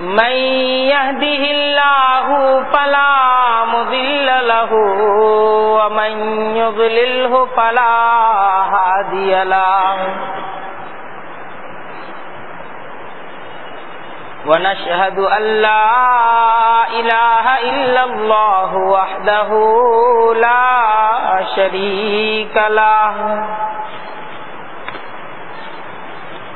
من يهده الله فلا مضل له، ومن يضلله فلا هادي له. ونشهد أن لا إله إلا الله وحده لا شريك له.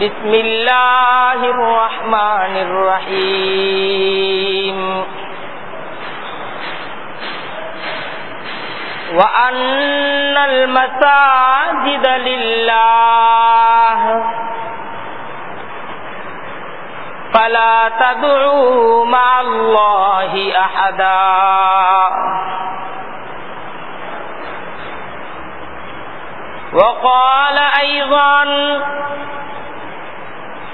بسم الله الرحمن الرحيم وأن المساجد لله فلا تدعوا مع الله أحدا وقال أيضا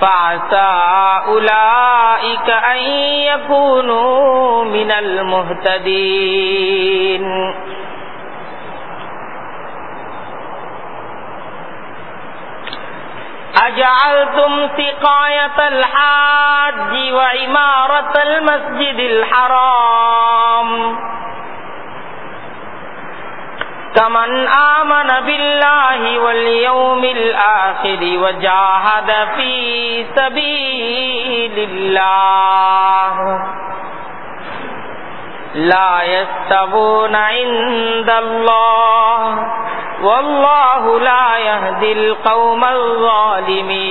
فعسى أولئك أن يكونوا من المهتدين. أجعلتم سقاية الحاج وعمارة المسجد الحرام. كمن آمن بالله واليوم الآخر وجاهد في سبيل الله لا يستبون عند الله والله لا يهدي القوم الظالمين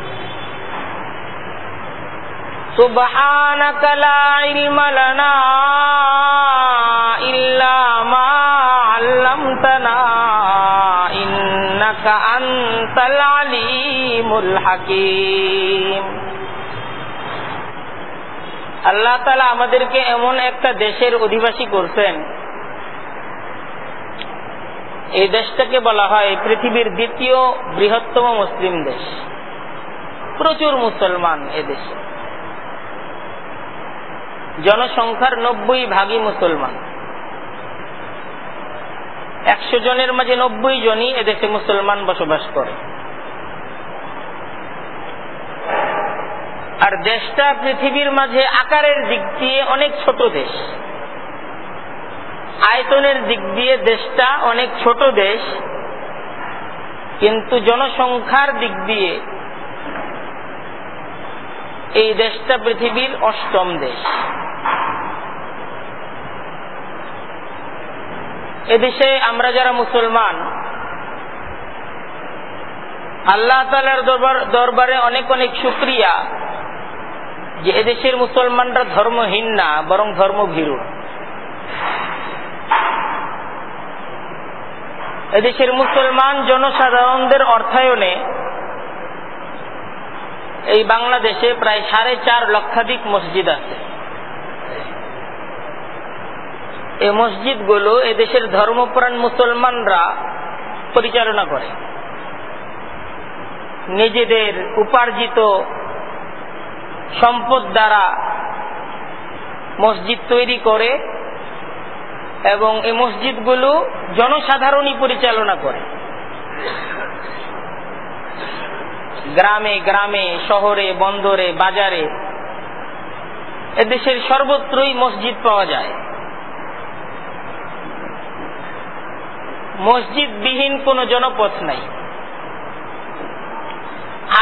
سبحانك لا علم لنا إلا ما علمتنا إنك أنت العليم الحكيم আল্লাহ তালা আমাদেরকে এমন একটা দেশের অধিবাসী করছেন এই দেশটাকে বলা হয় পৃথিবীর দ্বিতীয় বৃহত্তম মুসলিম দেশ প্রচুর মুসলমান এ দেশে জনসংখ্যার নব্বই ভাগই মুসলমান। একশো জনের মাঝে নব্বই জনই এদেশে মুসলমান বসবাস করে। আর দেশটা পৃথিবীর মাঝে আকারের দিক দিয়ে অনেক ছোট দেশ। আয়তনের দিক দিয়ে দেশটা অনেক ছোট দেশ। কিন্তু জনসংখ্যার দিক দিয়ে এই দেশটা পৃথিবীর অষ্টম দেশ। এদেশে আমরা যারা মুসলমান, আল্লাহ তালার দরবারে অনেক অনেক শুক্রিয়া যে এদেশের মুসলমানরা ধর্মহীন না, বরং ধর্ম ধর্মভীরু। এদেশের মুসলমান জনসাধারণদের অর্থায়নে এই বাংলাদেশে প্রায় সাড়ে চার লক্ষাধিক মসজিদ আছে। এই মসজিদগুলো এদেশের ধর্মপ্রাণ মুসলমানরা পরিচালনা করে। নিজেদের উপার্জিত সম্পদ দ্বারা মসজিদ তৈরি করে এবং এই মসজিদগুলো জনসাধারণই পরিচালনা করে। গ্রামে গ্রামে, শহরে, বন্দরে, বাজারে, এদেশের সর্বত্রই মসজিদ পাওয়া যায়। মসজিদবিহীন কোন জনপথ নাই।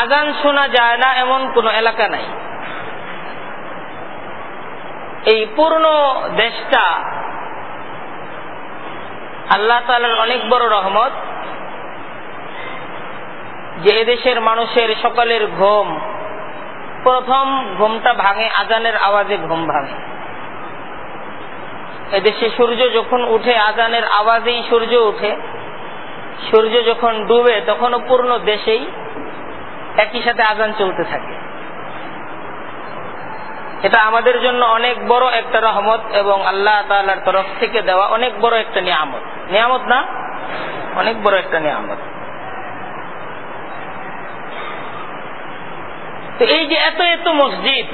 আগান শোনা যায় না এমন কোন এলাকা নাই। এই পূর্ণ দেশটা আল্লাহ তালার অনেক বড় রহমত। যে এদেশের মানুষের সকালের ঘুম, প্রথম ঘুমটা ভাঙে, আজানের আওয়াজে ঘুম ভাঙে। এদেশে সূর্য যখন উঠে, আজানের আওয়াজেই সূর্য উঠে। সূর্য যখন ডুবে, তখনও পূর্ণ দেশেই একই সাথে আজান চলতে থাকে। এটা আমাদের জন্য অনেক বড় একটা রহমত এবং আল্লাহ তালার তরফ থেকে দেওয়া অনেক বড় একটা নিয়ামত। নিয়ামত না? অনেক বড় একটা নিয়ামত। তো এই যে এত এত মসজিদ,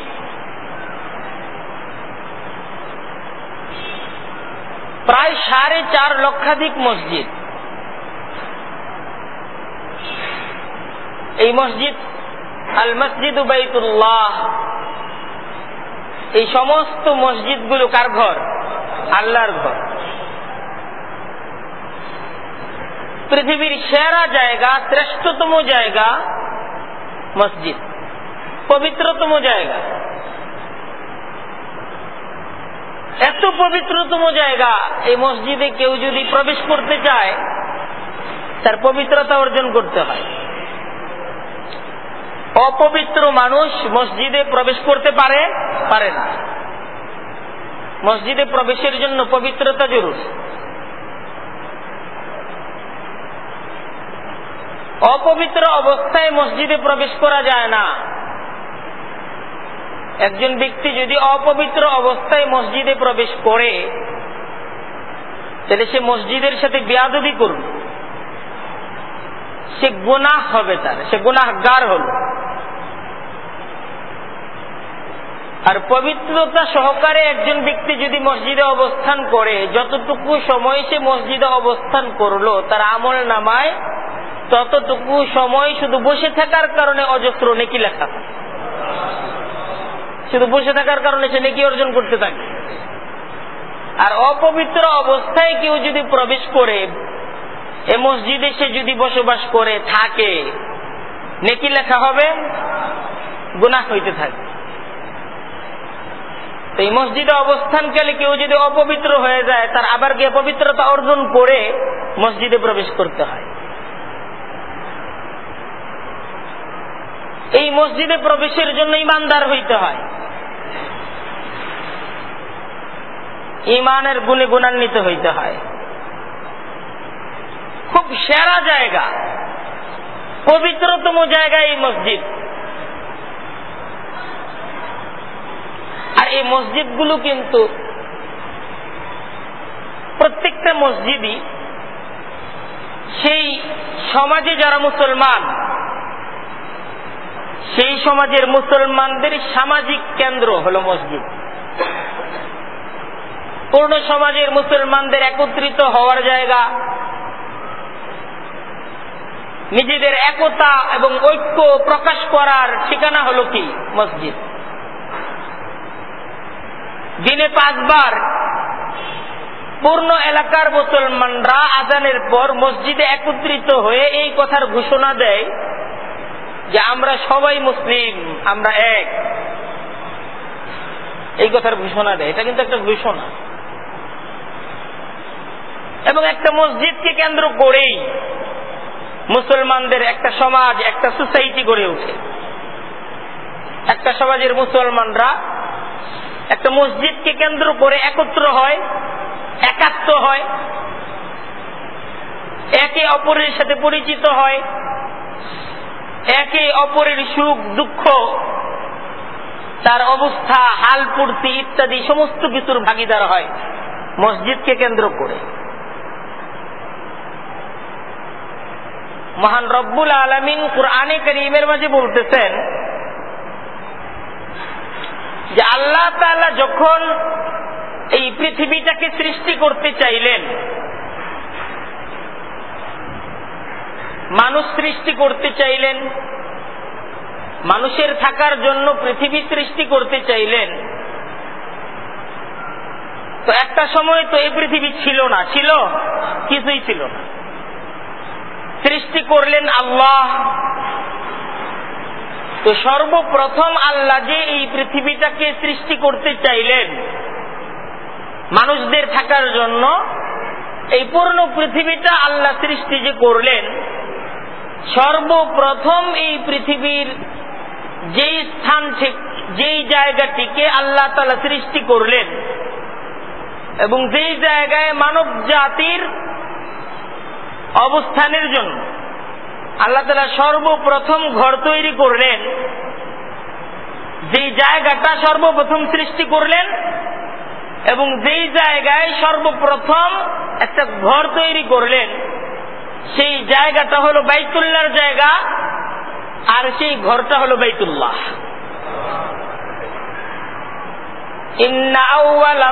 প্রায় সাড়ে চার লক্ষাধিক মসজিদ। এই মসজিদ, আল মসজিদ উবাইতুল্লাহ এই সমস্ত মসজিদগুলো কার ঘর? আল্লাহর ঘর। পৃথিবীর সেরা জায়গা, শ্রেষ্ঠতম জায়গা মসজিদ। পবিত্রতম জায়গা। এত পবিত্রতম জায়গা, এই মসজিদে কেউ যদি প্রবেশ করতে চায়, তার পবিত্রতা অর্জন করতে হয়। অপবিত্র মানুষ মসজিদে প্রবেশ করতে পারে পারে না। মসজিদে প্রবেশের জন্য পবিত্রতা জরুরি। অপবিত্র অবস্থায় মসজিদে প্রবেশ করা যায় না। একজন ব্যক্তি যদি অপবিত্র অবস্থায় মসজিদে প্রবেশ করে, তাহলে সে মসজিদের সাথে বেয়াদবি করল সে গুনাহ হবে তার, সে গুনাহগার হল। আর পবিত্রতা সহকারে একজন ব্যক্তি যদি মসজিদে অবস্থান করে, যতটুকু সময় সে মসজিদে অবস্থান করল, তার আমল নামায় ততটুকু সময় শুধু বসে থাকার কারণে অজস্র নেকি লেখা শুধু বসে থাকার কারণে সে নেকি অর্জন করতে থাকে। আর অপবিত্র অবস্থায় কেউ যদি প্রবেশ করে, এ মসজিদে সে যদি বসবাস করে, থাকে, নেকি লেখা হবে, গুনাহ হইতে থাকে। এই মসজিদে অবস্থানকালে কেউ যদি অপবিত্র হয়ে যায়, তার আবার গিয়ে পবিত্রতা অর্জন করে মসজিদে প্রবেশ করতে হয়। এই মসজিদে প্রবেশের জন্য ইমানদার হইতে হয়। ইমানের গুণে গুণান্বিত হইতে হয়। খুব সেরা জায়গা, পবিত্রতম জায়গা এই মসজিদ। আর এই মসজিদগুলো কিন্তু প্রত্যেকটা মসজিদই সেই সমাজে যারা মুসলমান, সেই সমাজের মুসলমানদের সামাজিক কেন্দ্র হল মসজিদ। পূর্ণ সমাজের মুসলমানদের একত্রিত হওয়ার জায়গা। নিজেদের একতা এবং ঐক্য প্রকাশ করার ঠিকানা হল কি? মসজিদ। দিনে পাঁচবার পূর্ণ এলাকার মুসলমানরা আজানের পর মসজিদে একত্রিত হয়ে এই কথার ঘোষণা দেয় যে আমরা সবাই মুসলিম, আমরা এক। এই কথার ঘোষণা দেয়। এটা কিন্তু একটা ঘোষণা। এবং একটা মসজিদকে কেন্দ্র করেই মুসলমানদের একটা সমাজ, একটা সোসাইটি গড়ে ওঠে। একটা সমাজের মুসলমানরা একটা মসজিদকে কেন্দ্র করে একত্র হয়, একাত্ম হয়, একে অপরের সাথে পরিচিত হয়, একে অপরের সুখ, দুঃখ, তার অবস্থা, হাল পূর্তি ইত্যাদি সমস্ত কিছুর ভাগিদার হয় মসজিদকে কেন্দ্র করে। মহান রব্বুল আলমিন কোরআনে করিমের মাঝে বলতেছেন যে আল্লাহ তালা যখন এই পৃথিবীটাকে সৃষ্টি করতে চাইলেন, মানুষ সৃষ্টি করতে চাইলেন, মানুষের থাকার জন্য পৃথিবী সৃষ্টি করতে চাইলেন, তো একটা সময় তো এই পৃথিবী ছিল না, ছিল, কিছুই ছিল না। সৃষ্টি করলেন আল্লাহ। তো সর্বপ্রথম আল্লাহ যে এই পৃথিবীটাকে সৃষ্টি করতে চাইলেন, মানুষদের থাকার জন্য, এই পূর্ণ পৃথিবীটা আল্লাহ সৃষ্টি যে করলেন, সর্বপ্রথম এই পৃথিবীর যেই স্থান যেই জায়গাটিকে আল্লাহ তালা সৃষ্টি করলেন, এবং যেই জায়গায় মানব জাতির অবস্থানের জন্য আল্লাহ তালা সর্বপ্রথম ঘর তৈরি করলেন। যেই জায়গাটা সর্বপ্রথম সৃষ্টি করলেন এবং যেই জায়গায় সর্বপ্রথম একটা ঘর তৈরি করলেন, সেই জায়গাটা হলো বাইতুল্লাহর জায়গা আর সেই ঘরটা হলো বাইতুল্লাহ। ইন্না আউওয়ালা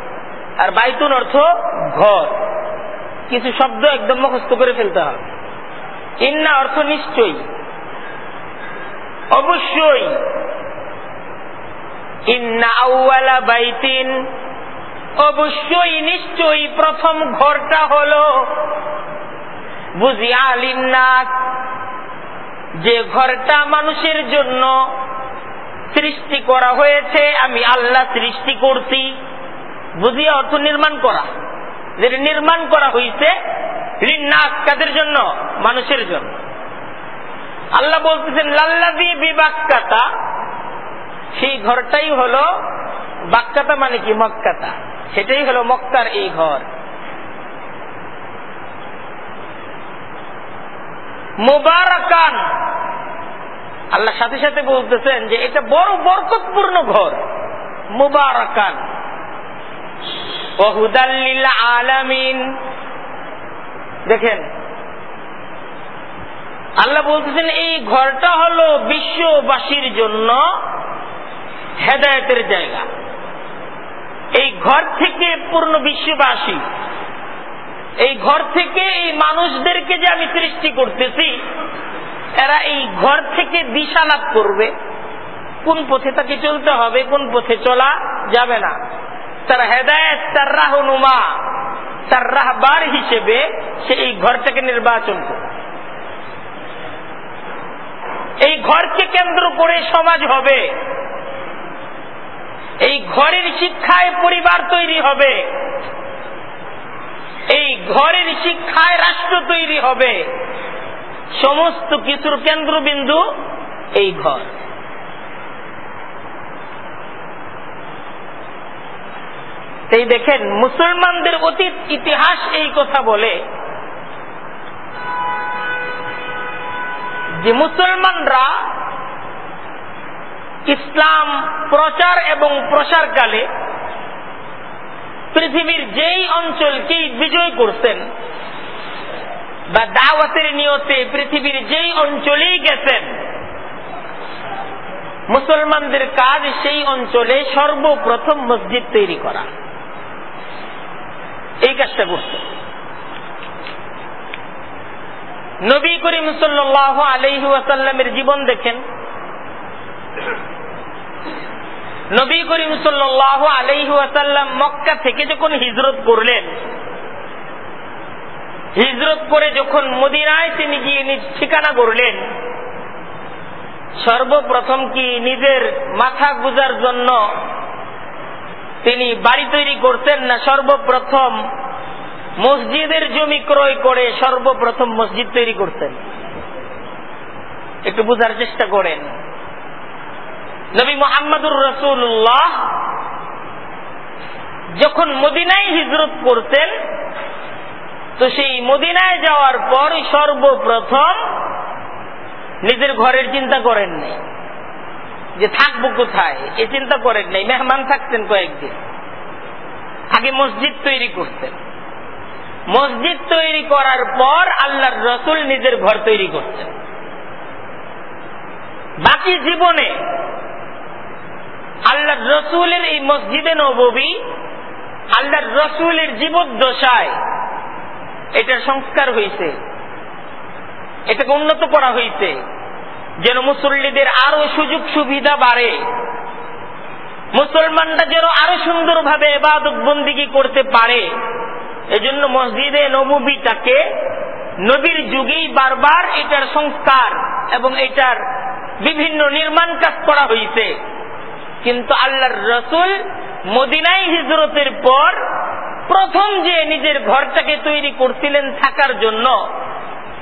আর বাইতুন অর্থ ঘর। কিছু শব্দ একদম মুখস্থ করে ফেলতে হবে। ইন্না অর্থ নিশ্চয়ই। অবশ্যই। ইন্না আউ্বালা বাইতিন। অবশ্যই, নিশ্চয়ই প্রথম ঘরটা হল বুঝিয়া লিন্নাস যে ঘরটা মানুষের জন্য সৃষ্টি করা হয়েছে, আমি আল্লাহ সৃষ্টি করছি। বুঝিয়া অর্থ নির্মাণ করা। যেটা নির্মাণ করা হয়েছে রিন্নাস কাদের জন্য, মানুষের জন্য। আল্লাহ বলতেছেন লাল্লা দিয়ে বিবাক্কাতা সেই ঘরটাই হলো বাক্কাতা মানে কি? মক্কাতা। সেটাই হলো মক্কার এই ঘর। মুবারকান। আল্লাহ সাথে সাথে বলতেছেন যে, এটা বড় বরকতপূর্ণ ঘর। মুবারকান। ওহুদাল্লিল আলামিন। দেখেন, আল্লাহ বলতেছেন, এই ঘরটা হলো বিশ্ববাসীর জন্য হেদায়তের জায়গা। এই ঘর থেকে পূর্ণ বিশ্ববাসী। এই ঘর থেকে এই মানুষদেরকে যে আমি সৃষ্টি করতেছি, এরা এই ঘর থেকে দিশা লাভ করবে। কোন পথে তাকে চলতে হবে, কোন পথে চলা যাবে না। তার হেদায়ত, তার রাহনুমা তার রাহবার হিসেবে সে এই ঘরটাকে নির্বাচন করবে। এই ঘরকে কেন্দ্র করে সমাজ হবে। এই ঘরের শিক্ষায় পরিবার তৈরি হবে। এই ঘরের শিক্ষায় রাষ্ট্র তৈরি হবে। সমস্ত কিছুর কেন্দ্রবিন্দু এই ঘর। এই দেখেন, মুসলমানদের অতীত ইতিহাস এই কথা বলে যে মুসলমানরা ইসলাম প্রচার এবং প্রসারকালে পৃথিবীর যেই অঞ্চলকেই বিজয় করছেন বা দাওয়াতের নিয়তে পৃথিবীর যেই অঞ্চলেই গেছেন, মুসলমানদের কাজ সেই অঞ্চলে সর্বপ্রথম মসজিদ তৈরি করা। এই কাজটা করছে। নবী করিম সাল্লাহ আলহি ওয়াসাল্লামের জীবন দেখেন। নবী করিম সাল্লাহ আলহি ওয়াসাল্লাম মক্কা থেকে যখন হিজরত করলেন, হিজরত করে যখন মদিনায় তিনি গিয়ে নিজ ঠিকানা করলেন সর্বপ্রথম কি নিজের মাথা গুজার জন্য তিনি বাড়ি তৈরি করতেন না, সর্বপ্রথম মসজিদের জমি ক্রয় করে সর্বপ্রথম মসজিদ তৈরি করতেন একটু বোঝার চেষ্টা করেন। নবী মোহাম্মদুর রসুল্লাহ যখন মদিনায় হিজরত করতেন, তো সেই মদিনায় যাওয়ার পর সর্বপ্রথম নিজের ঘরের চিন্তা করেন নাই যে থাকব কোথায়? এ চিন্তা করেন নাই, মেহমান থাকতেন কয়েকদিন। আগে মসজিদ তৈরি করতেন। মসজিদ তৈরি করার পর আল্লাহর রসুল নিজের ঘর তৈরি করতেন। বাকি জীবনে আল্লাহর রসুলের এই মসজিদে নবী আল্লাহর রসুলের জীবদ্দশায় এটার সংস্কার হয়েছে এটাকে উন্নত করা হয়েছে যেন মুসল্লিদের আরও সুযোগ সুবিধা বাড়ে। মুসলমানরা যেন আরও সুন্দরভাবে এবাদত বন্দিগি করতে পারে। এজন্য মসজিদে নবীটাকে নবীর যুগেই বারবার এটার সংস্কার এবং এটার বিভিন্ন নির্মাণ কাজ করা হয়েছে কিন্তু আল্লাহর রসুল মদিনাই হিজরতের পর প্রথম যে নিজের ঘরটাকে তৈরি করছিলেন থাকার জন্য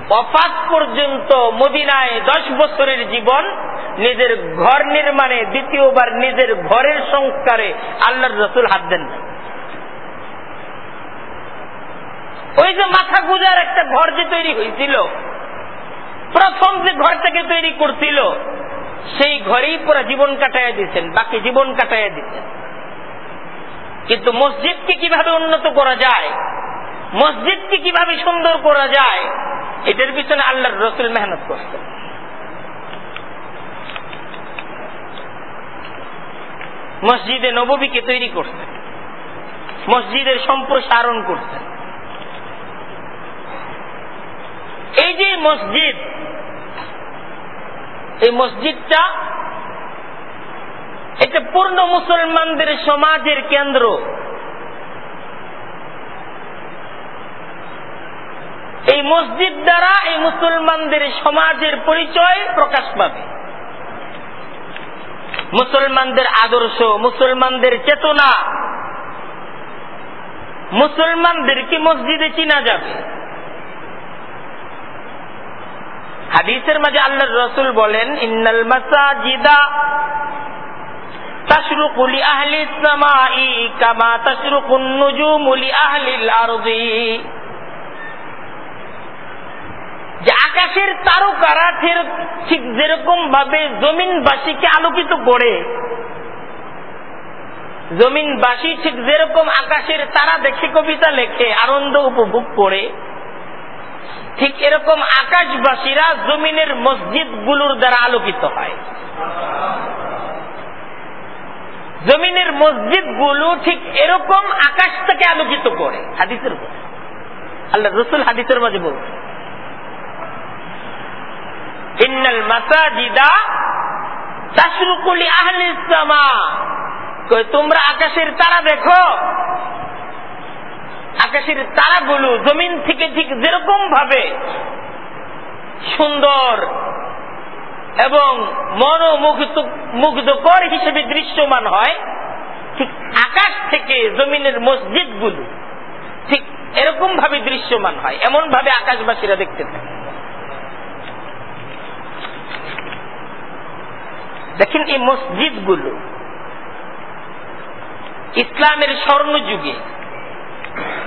অফাত পর্যন্ত মদিনায় দশ বছরের জীবন নিজের ঘর নির্মাণে, দ্বিতীয়বার নিজের ঘরের সংস্কারে আল্লাহর রসুল হাত দেন ওই যে মাথা গুজার একটা ঘর যে তৈরি হয়েছিল, প্রথম যে ঘরটাকে তৈরি করছিল, সেই ঘরেই পুরো জীবন কাটাইয়া দিচ্ছেন বাকি জীবন কাটাইয়া দিচ্ছেন কিন্তু মসজিদকে কীভাবে উন্নত করা যায়, মসজিদকে কীভাবে সুন্দর করা যায় এটার পিছনে আল্লাহর রসুল মেহনত করতেন মসজিদে নবীকে তৈরি করতেন। মসজিদের সম্প্রসারণ করতেন। এই যে মসজিদ, এই মসজিদটা এটা পূর্ণ মুসলমানদের সমাজের কেন্দ্র। এই মসজিদ দ্বারা এই মুসলমানদের সমাজের পরিচয় প্রকাশ পাবে। মুসলমানদের আদর্শ, মুসলমানদের চেতনা, মুসলমানদেরকে মসজিদে চিনা যাবে। হাদিসের মাঝে আল্লাহ রসুল বলেন, ইন্নাল মাসাজিদা আহলি সামাই কামা তাশরুকু নুজুমু লি আহলিল আরদি। যে আকাশের তারকারা ঠিক যেরকম ভাবে জমিনবাসীকে আলোকিত করে, জমিনবাসী ঠিক যেরকম আকাশের তারা দেখে কবিতা লেখে, আনন্দ উপভোগ করে, ঠিক এরকম আকাশবাসীরা জমিনের মসজিদগুলোর দ্বারা আলোকিত হয়। জমিনের মসজিদগুলো ঠিক এরকম আকাশটাকে আলোকিত করে, হাদিসের আল্লাহ রসুল হাদিসের মাঝে বলছে ইন্নাল মাসাজিদা তাশরুকুলি আহলিস সামা। তোমরা আকাশের তারা দেখো? আকাশের তারাগুলো জমিন থেকে ঠিক যেরকম ভাবে সুন্দর এবং মনোমুগ্ধ মুগ্ধকর হিসেবে দৃশ্যমান হয়, ঠিক আকাশ থেকে জমিনের মসজিদগুলো ঠিক এরকম ভাবে দৃশ্যমান হয়, এমন ভাবে আকাশবাসীরা দেখতে থাকে। দেখেন এই মসজিদগুলো ইসলামের স্বর্ণ যুগে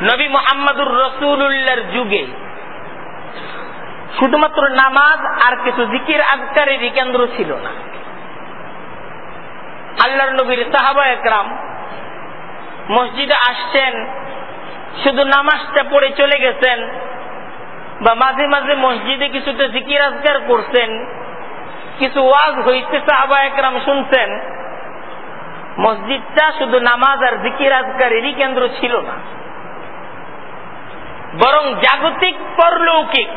নবী মোহাম্মদুর রসুল্লাহর যুগে, শুধুমাত্র নামাজ আর কিছু জিকির আজকারেরই কেন্দ্র ছিল না। আল্লাহর নবীর সাহাবা একরাম মসজিদে আসছেন, শুধু নামাজটা পড়ে চলে গেছেন, বা মাঝে মাঝে মসজিদে কিছুটা জিকির আজগার করছেন কিছু ওয়াজ হইতে সাহাবা একরাম শুনছেন, মসজিদটা শুধু নামাজ আর জিকির আজগারেরই কেন্দ্র ছিল না। বরং জাগতিক পরলৌকিক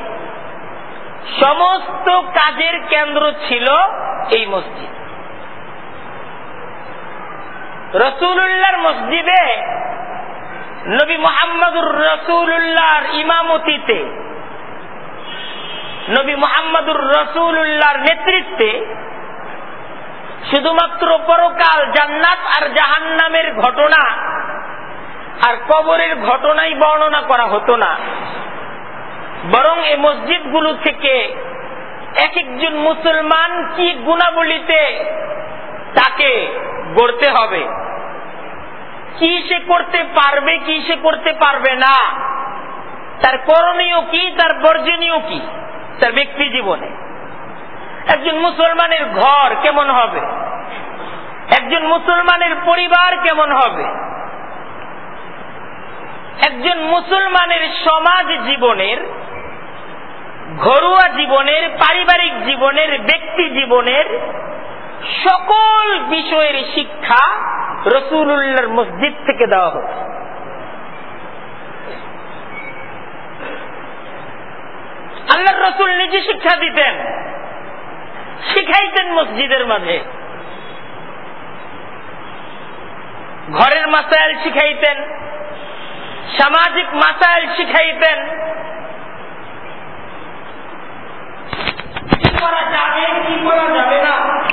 সমস্ত কাজের কেন্দ্র ছিল এই মসজিদ। রসুল্লাহর মসজিদে নবী মোহাম্মদুর রসুল্লাহর ইমামতিতে নবী মোহাম্মদুর রসুল্লাহর নেতৃত্বে শুধুমাত্র পরকাল জান্নাত আর জাহান্নামের ঘটনা আর কবরের ঘটনাই বর্ণনা করা হতো না। বরং এই মসজিদগুলো থেকে এক একজন মুসলমান কি গুণাবলীতে তাকে গড়তে হবে? কি সে করতে পারবে, কি সে করতে পারবে না? তার করণীয় কি, তার বর্জনীয় কি? তার ব্যক্তি জীবনে। একজন মুসলমানের ঘর কেমন হবে? একজন মুসলমানের পরিবার কেমন হবে? একজন মুসলমানের সমাজ জীবনের, ঘরোয়া জীবনের, পারিবারিক জীবনের, ব্যক্তি জীবনের সকল বিষয়ের শিক্ষা রসুল্লাহর মসজিদ থেকে দেওয়া হতো আল্লাহর রসুল নিজে শিক্ষা দিতেন। শিখাইতেন মসজিদের মাঝে। ঘরের মাসাইল শিখাইতেন। সামাজিক মাসাইল শিখাইতেন। কি করা যাবে, কি করা যাবে না?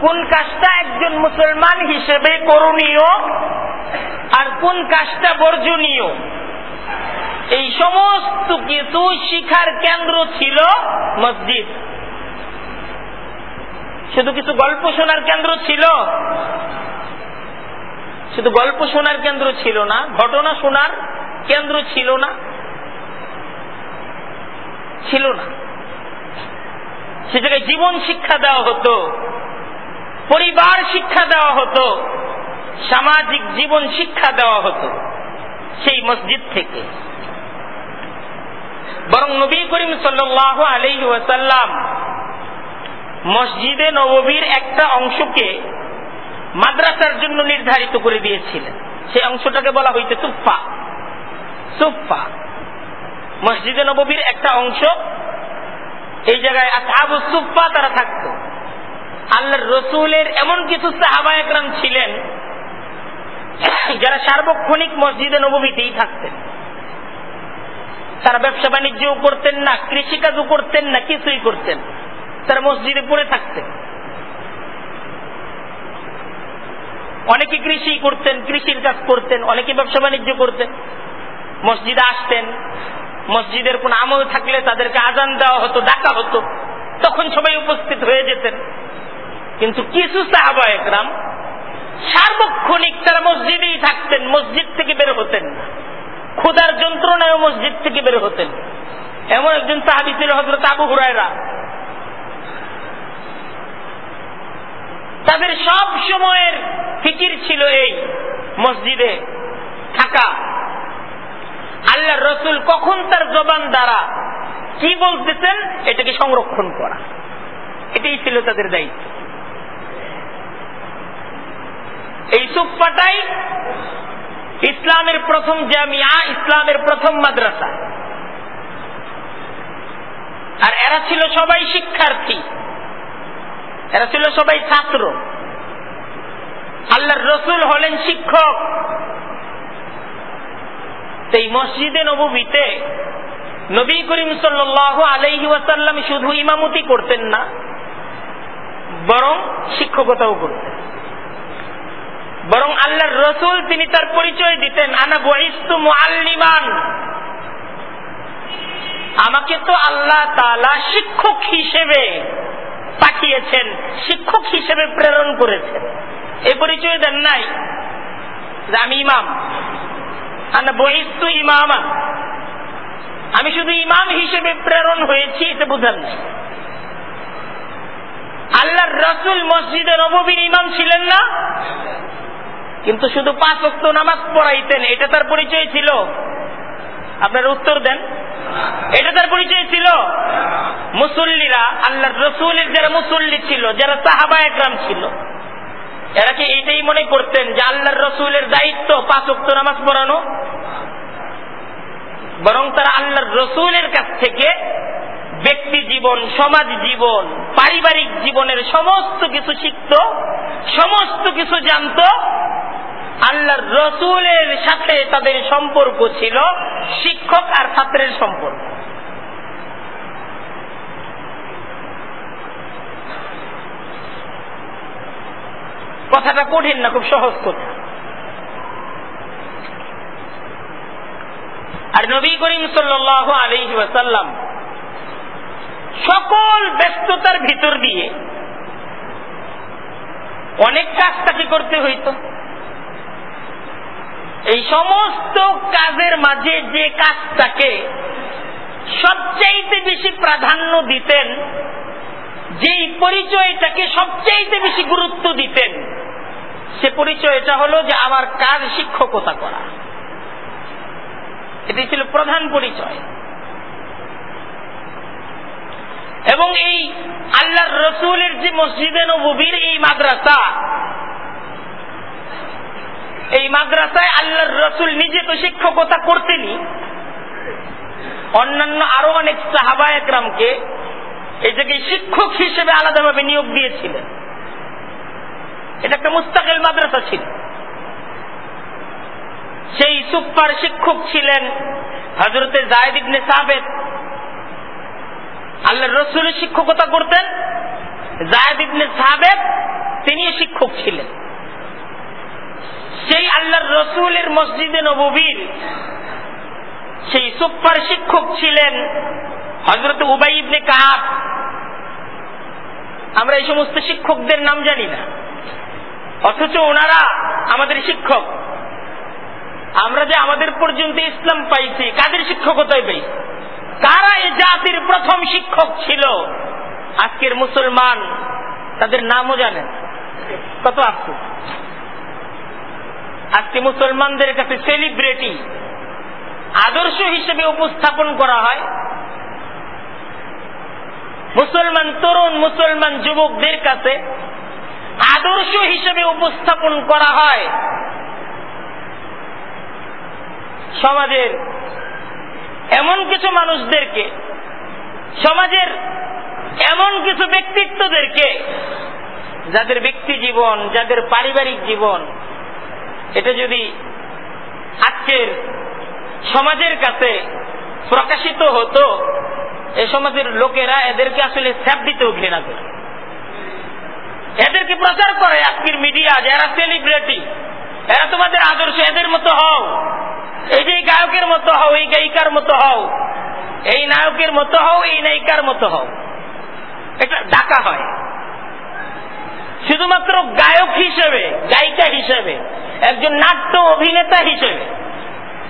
কোন কাজটা একজন মুসলমান হিসেবে করণীয় আর কোন কাজটা বর্জনীয়? এই সমস্ত কিছু শিখার কেন্দ্র ছিল মসজিদ। শুধু কিছু গল্প শোনার কেন্দ্র ছিল? শুধু গল্প শোনার কেন্দ্র ছিল না, ঘটনা শোনার কেন্দ্র ছিল না। ছিল না। সে জায়গায় জীবন শিক্ষা দেওয়া হতো, পরিবার শিক্ষা দেওয়া হতো, সামাজিক জীবন শিক্ষা দেওয়া হতো সেই মসজিদ থেকে। বরং নবী করিম সাল্লাহ আলি ওয়াসাল্লাম মসজিদে নববীর একটা অংশকে মাদ্রাসার জন্য নির্ধারিত করে দিয়েছিলেন। সেই অংশটাকে বলা হইতে সুফা সুফা মসজিদে নববীর একটা অংশ। এই জায়গায় আবু সুফা তারা থাকত। আল্লাহ রসুলের এমন কিছু সাহাবা একরাম ছিলেন, যারা সার্বক্ষণিক মসজিদে নবমীতেই থাকতেন। তারা ব্যবসা বাণিজ্যও করতেন না, কৃষিকাজও করতেন না, কিছুই করতেন তারা মসজিদে পড়ে থাকতেন। অনেকে কৃষি করতেন, কৃষির কাজ করতেন, অনেকে ব্যবসা বাণিজ্য করতেন। মসজিদে আসতেন, মসজিদের কোন আমল থাকলে তাদেরকে আজান দেওয়া হতো, ডাকা হতো। তখন সবাই উপস্থিত হয়ে যেতেন। কিন্তু কিছু সাহাবা একরাম সার্বক্ষণিক তারা মসজিদেই থাকতেন, মসজিদ থেকে বের হতেন না। ক্ষুদার যন্ত্রণায় মসজিদ থেকে বের হতেন। এমন একজন সাহাবি ছিল হজরত আবু হুরায়রা। তাদের সব সময়ের ফিকির ছিল এই মসজিদে থাকা। আল্লাহ রসুল কখন তার জবান দ্বারা কি বলতেছেন এটাকে সংরক্ষণ করা। এটাই ছিল তাদের দায়িত্ব। এই সুপ্পাটাই ইসলামের প্রথম জামিয়া, ইসলামের প্রথম মাদ্রাসা। আর এরা ছিল সবাই শিক্ষার্থী। এরা ছিল সবাই ছাত্র। আল্লাহর রসুল হলেন শিক্ষক। এই মসজিদে নবীতে নবী করিম সাল আলহি ওয়াসাল্লাম শুধু ইমামতি করতেন না, বরং শিক্ষকতাও করতেন। বরং আল্লাহর রসুল তিনি তার পরিচয় দিতেন, আনা বহিস্তু মুআল্লিমান। আমাকে তো আল্লাহ তালা শিক্ষক হিসেবে পাঠিয়েছেন, শিক্ষক হিসেবে প্রেরণ করেছেন। এই পরিচয় দেন নাই আমি ইমাম। আনা বহিস্তু ইমামা। আমি শুধু ইমাম হিসেবে প্রেরণ হয়েছি এটা বোঝান নাই। আল্লাহর রসুল মসজিদে নববীর ইমাম ছিলেন না? কিন্তু শুধু পাঁচ অক্ত নামাজ পড়াইতেন, এটা তার পরিচয় ছিল। আপনার উত্তর দেন। এটা তার পরিচয় ছিল। মুসল্লিরা, আল্লাহর রসুলের যারা মুসল্লি ছিল, যারা সাহাবা একরাম ছিল, এরা কি এইটাই মনে করতেন যে আল্লাহর রসুলের দায়িত্ব পাঁচ অক্ত নামাজ পড়ানো? বরং তারা আল্লাহর রসুলের কাছ থেকে ব্যক্তি জীবন, সমাজ জীবন, পারিবারিক জীবনের সমস্ত কিছু শিখত, সমস্ত কিছু জানত। আল্লাহর রসুলের সাথে তাদের সম্পর্ক ছিল, শিক্ষক আর ছাত্রের সম্পর্ক। কথাটা কঠিন না, খুব সহজ কথা। আর নবী করিম সাল্লাহ আলহি সকল ব্যস্ততার ভিতর দিয়ে অনেক কাজ তাকে করতে হইত। এই সমস্ত কাজের মাঝে যে কাজটাকে সবচাইতে বেশি প্রাধান্য দিতেন, যেই পরিচয়টাকে সবচাইতে বেশি গুরুত্ব দিতেন, সে পরিচয়টা হলো যে আমার কাজ শিক্ষকতা করা। এটি ছিল প্রধান পরিচয়। এবং এই আল্লাহর রসুলের যে মসজিদে নবীর এই মাদ্রাসা, এই মাদ্রাসায় আল্লাহর রসুল নিজে তো শিক্ষকতা করতেনি, অন্যান্য আরও অনেক সাহাবা একরামকে জায়গায় শিক্ষক হিসেবে আলাদাভাবে নিয়োগ দিয়েছিলেন। এটা একটা মুস্তাকিল মাদ্রাসা ছিল। সেই সুপার শিক্ষক ছিলেন হজরতে জায়দ ইবনে সাবেদ আল্লাহ রসুলের শিক্ষকতা করতেন। জায়দ ইবনে সাবেদ তিনি শিক্ষক ছিলেন। সেই আল্লাহর রসুলের মসজিদে নবীর সেই সুপার শিক্ষক ছিলেন হজরত উবাই ইবনে কাহাব। আমরা এই সমস্ত শিক্ষকদের নাম জানি না। অথচ ওনারা আমাদের শিক্ষক। আমরা যে আমাদের পর্যন্ত ইসলাম পাইছি, কাদের শিক্ষকতায় পাইছি? কারা এ জাতির প্রথম শিক্ষক ছিল। আজকের মুসলমান তাদের নামও জানেন। কত আফসোস। আজকে মুসলমানদের কাছে সেলিব্রিটি আদর্শ হিসেবে উপস্থাপন করা হয়। মুসলমান তরুণ, মুসলমান যুবকদের কাছে আদর্শ হিসেবে উপস্থাপন করা হয়। সমাজের এমন কিছু মানুষদেরকে, সমাজের এমন কিছু ব্যক্তিত্বদেরকে, যাদের ব্যক্তি জীবন, যাদের পারিবারিক জীবন, এটা যদি আজকের সমাজের কাছে প্রকাশিত হতো, এ সমাজের লোকেরা এদেরকে আসলে স্যাপ দিতেও ঘৃণা করে এদেরকে প্রচার করে আজকের মিডিয়া, যারা সেলিব্রিটি এরা তোমাদের আদর্শ, এদের মতো হও। এই যে গায়কের মতো হও, এই গায়িকার মতো হও, এই নায়কের মতো হও, এই নায়িকার মতো হও। এটা ডাকা হয়। শুধুমাত্র গায়ক হিসেবে, গায়িকা হিসেবে, একজন নাট্য অভিনেতা হিসেবে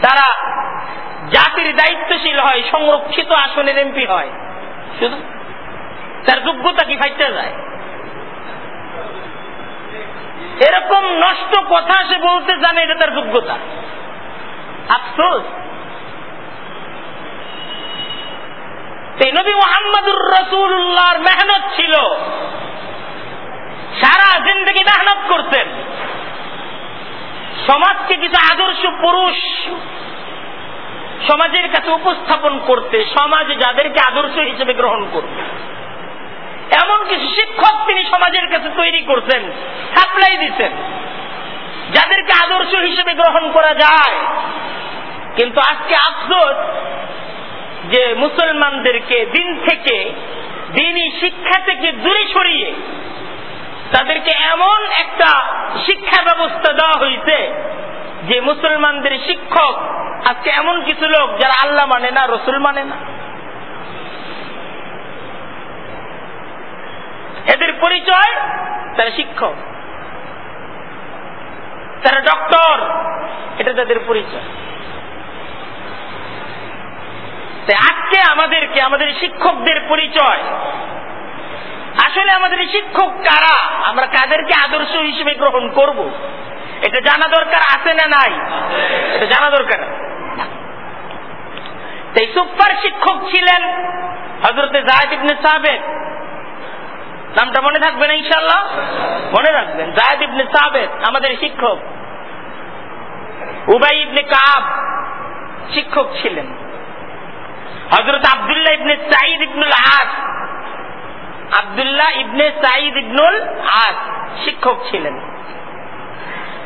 তারা জাতির দায়িত্বশীল হয়, সংরক্ষিত আসনের এমপি হয়। শুধু তার যোগ্যতা কি ফাইতে যায়? এরকম নষ্ট কথা সে বলতে জানে এটা তার যোগ্যতা। আফসোস। নবী মোহাম্মদুর রসুল্লাহর মেহনত ছিল। সারা জিন্দগি মেহনত করতেন। সমাজকে কিছু আদর্শ পুরুষ সমাজের কাছে উপস্থাপন করতে, সমাজ যাদেরকে আদর্শ হিসেবে গ্রহণ করবে এমন কিছু শিক্ষক তিনি সমাজের কাছে তৈরি করতেন, সাপ্লাই দিচ্ছেন যাদেরকে আদর্শ হিসেবে গ্রহণ করা যায়। কিন্তু আজকে আফসোস যে মুসলমানদেরকে দিন থেকে, দিনই শিক্ষা থেকে দূরে সরিয়ে তাদেরকে এমন একটা শিক্ষা ব্যবস্থা দেওয়া হয়েছে যে মুসলমানদের শিক্ষক আজকে এমন কিছু লোক যারা আল্লাহ মানে না, রসুল মানে না। এদের পরিচয় তারা শিক্ষক। তারা ডক্টর। এটা তাদের পরিচয়। আজকে আমাদেরকে, আমাদের শিক্ষকদের পরিচয়। আসলে আমাদের শিক্ষক কারা? আমরা কাদেরকে আদর্শ হিসেবে গ্রহণ করব? এটা জানা দরকার আছে না নাই? এটা জানা দরকার এই সুপার শিক্ষক ছিলেন হজরতে জায়দ ইবনে সাবেদ নামটা মনে থাকবে না ইনশাল্লাহ মনে রাখবেন। জায়দ ইবনে সাবেদ আমাদের শিক্ষক। উবাই ইবনে কাব শিক্ষক ছিলেন। হজরত আবদুল্লাহ ইবনে সাইদ ইবনুল আস, আবদুল্লাহ ইবনে সাইদ ইবনুল আস শিক্ষক ছিলেন।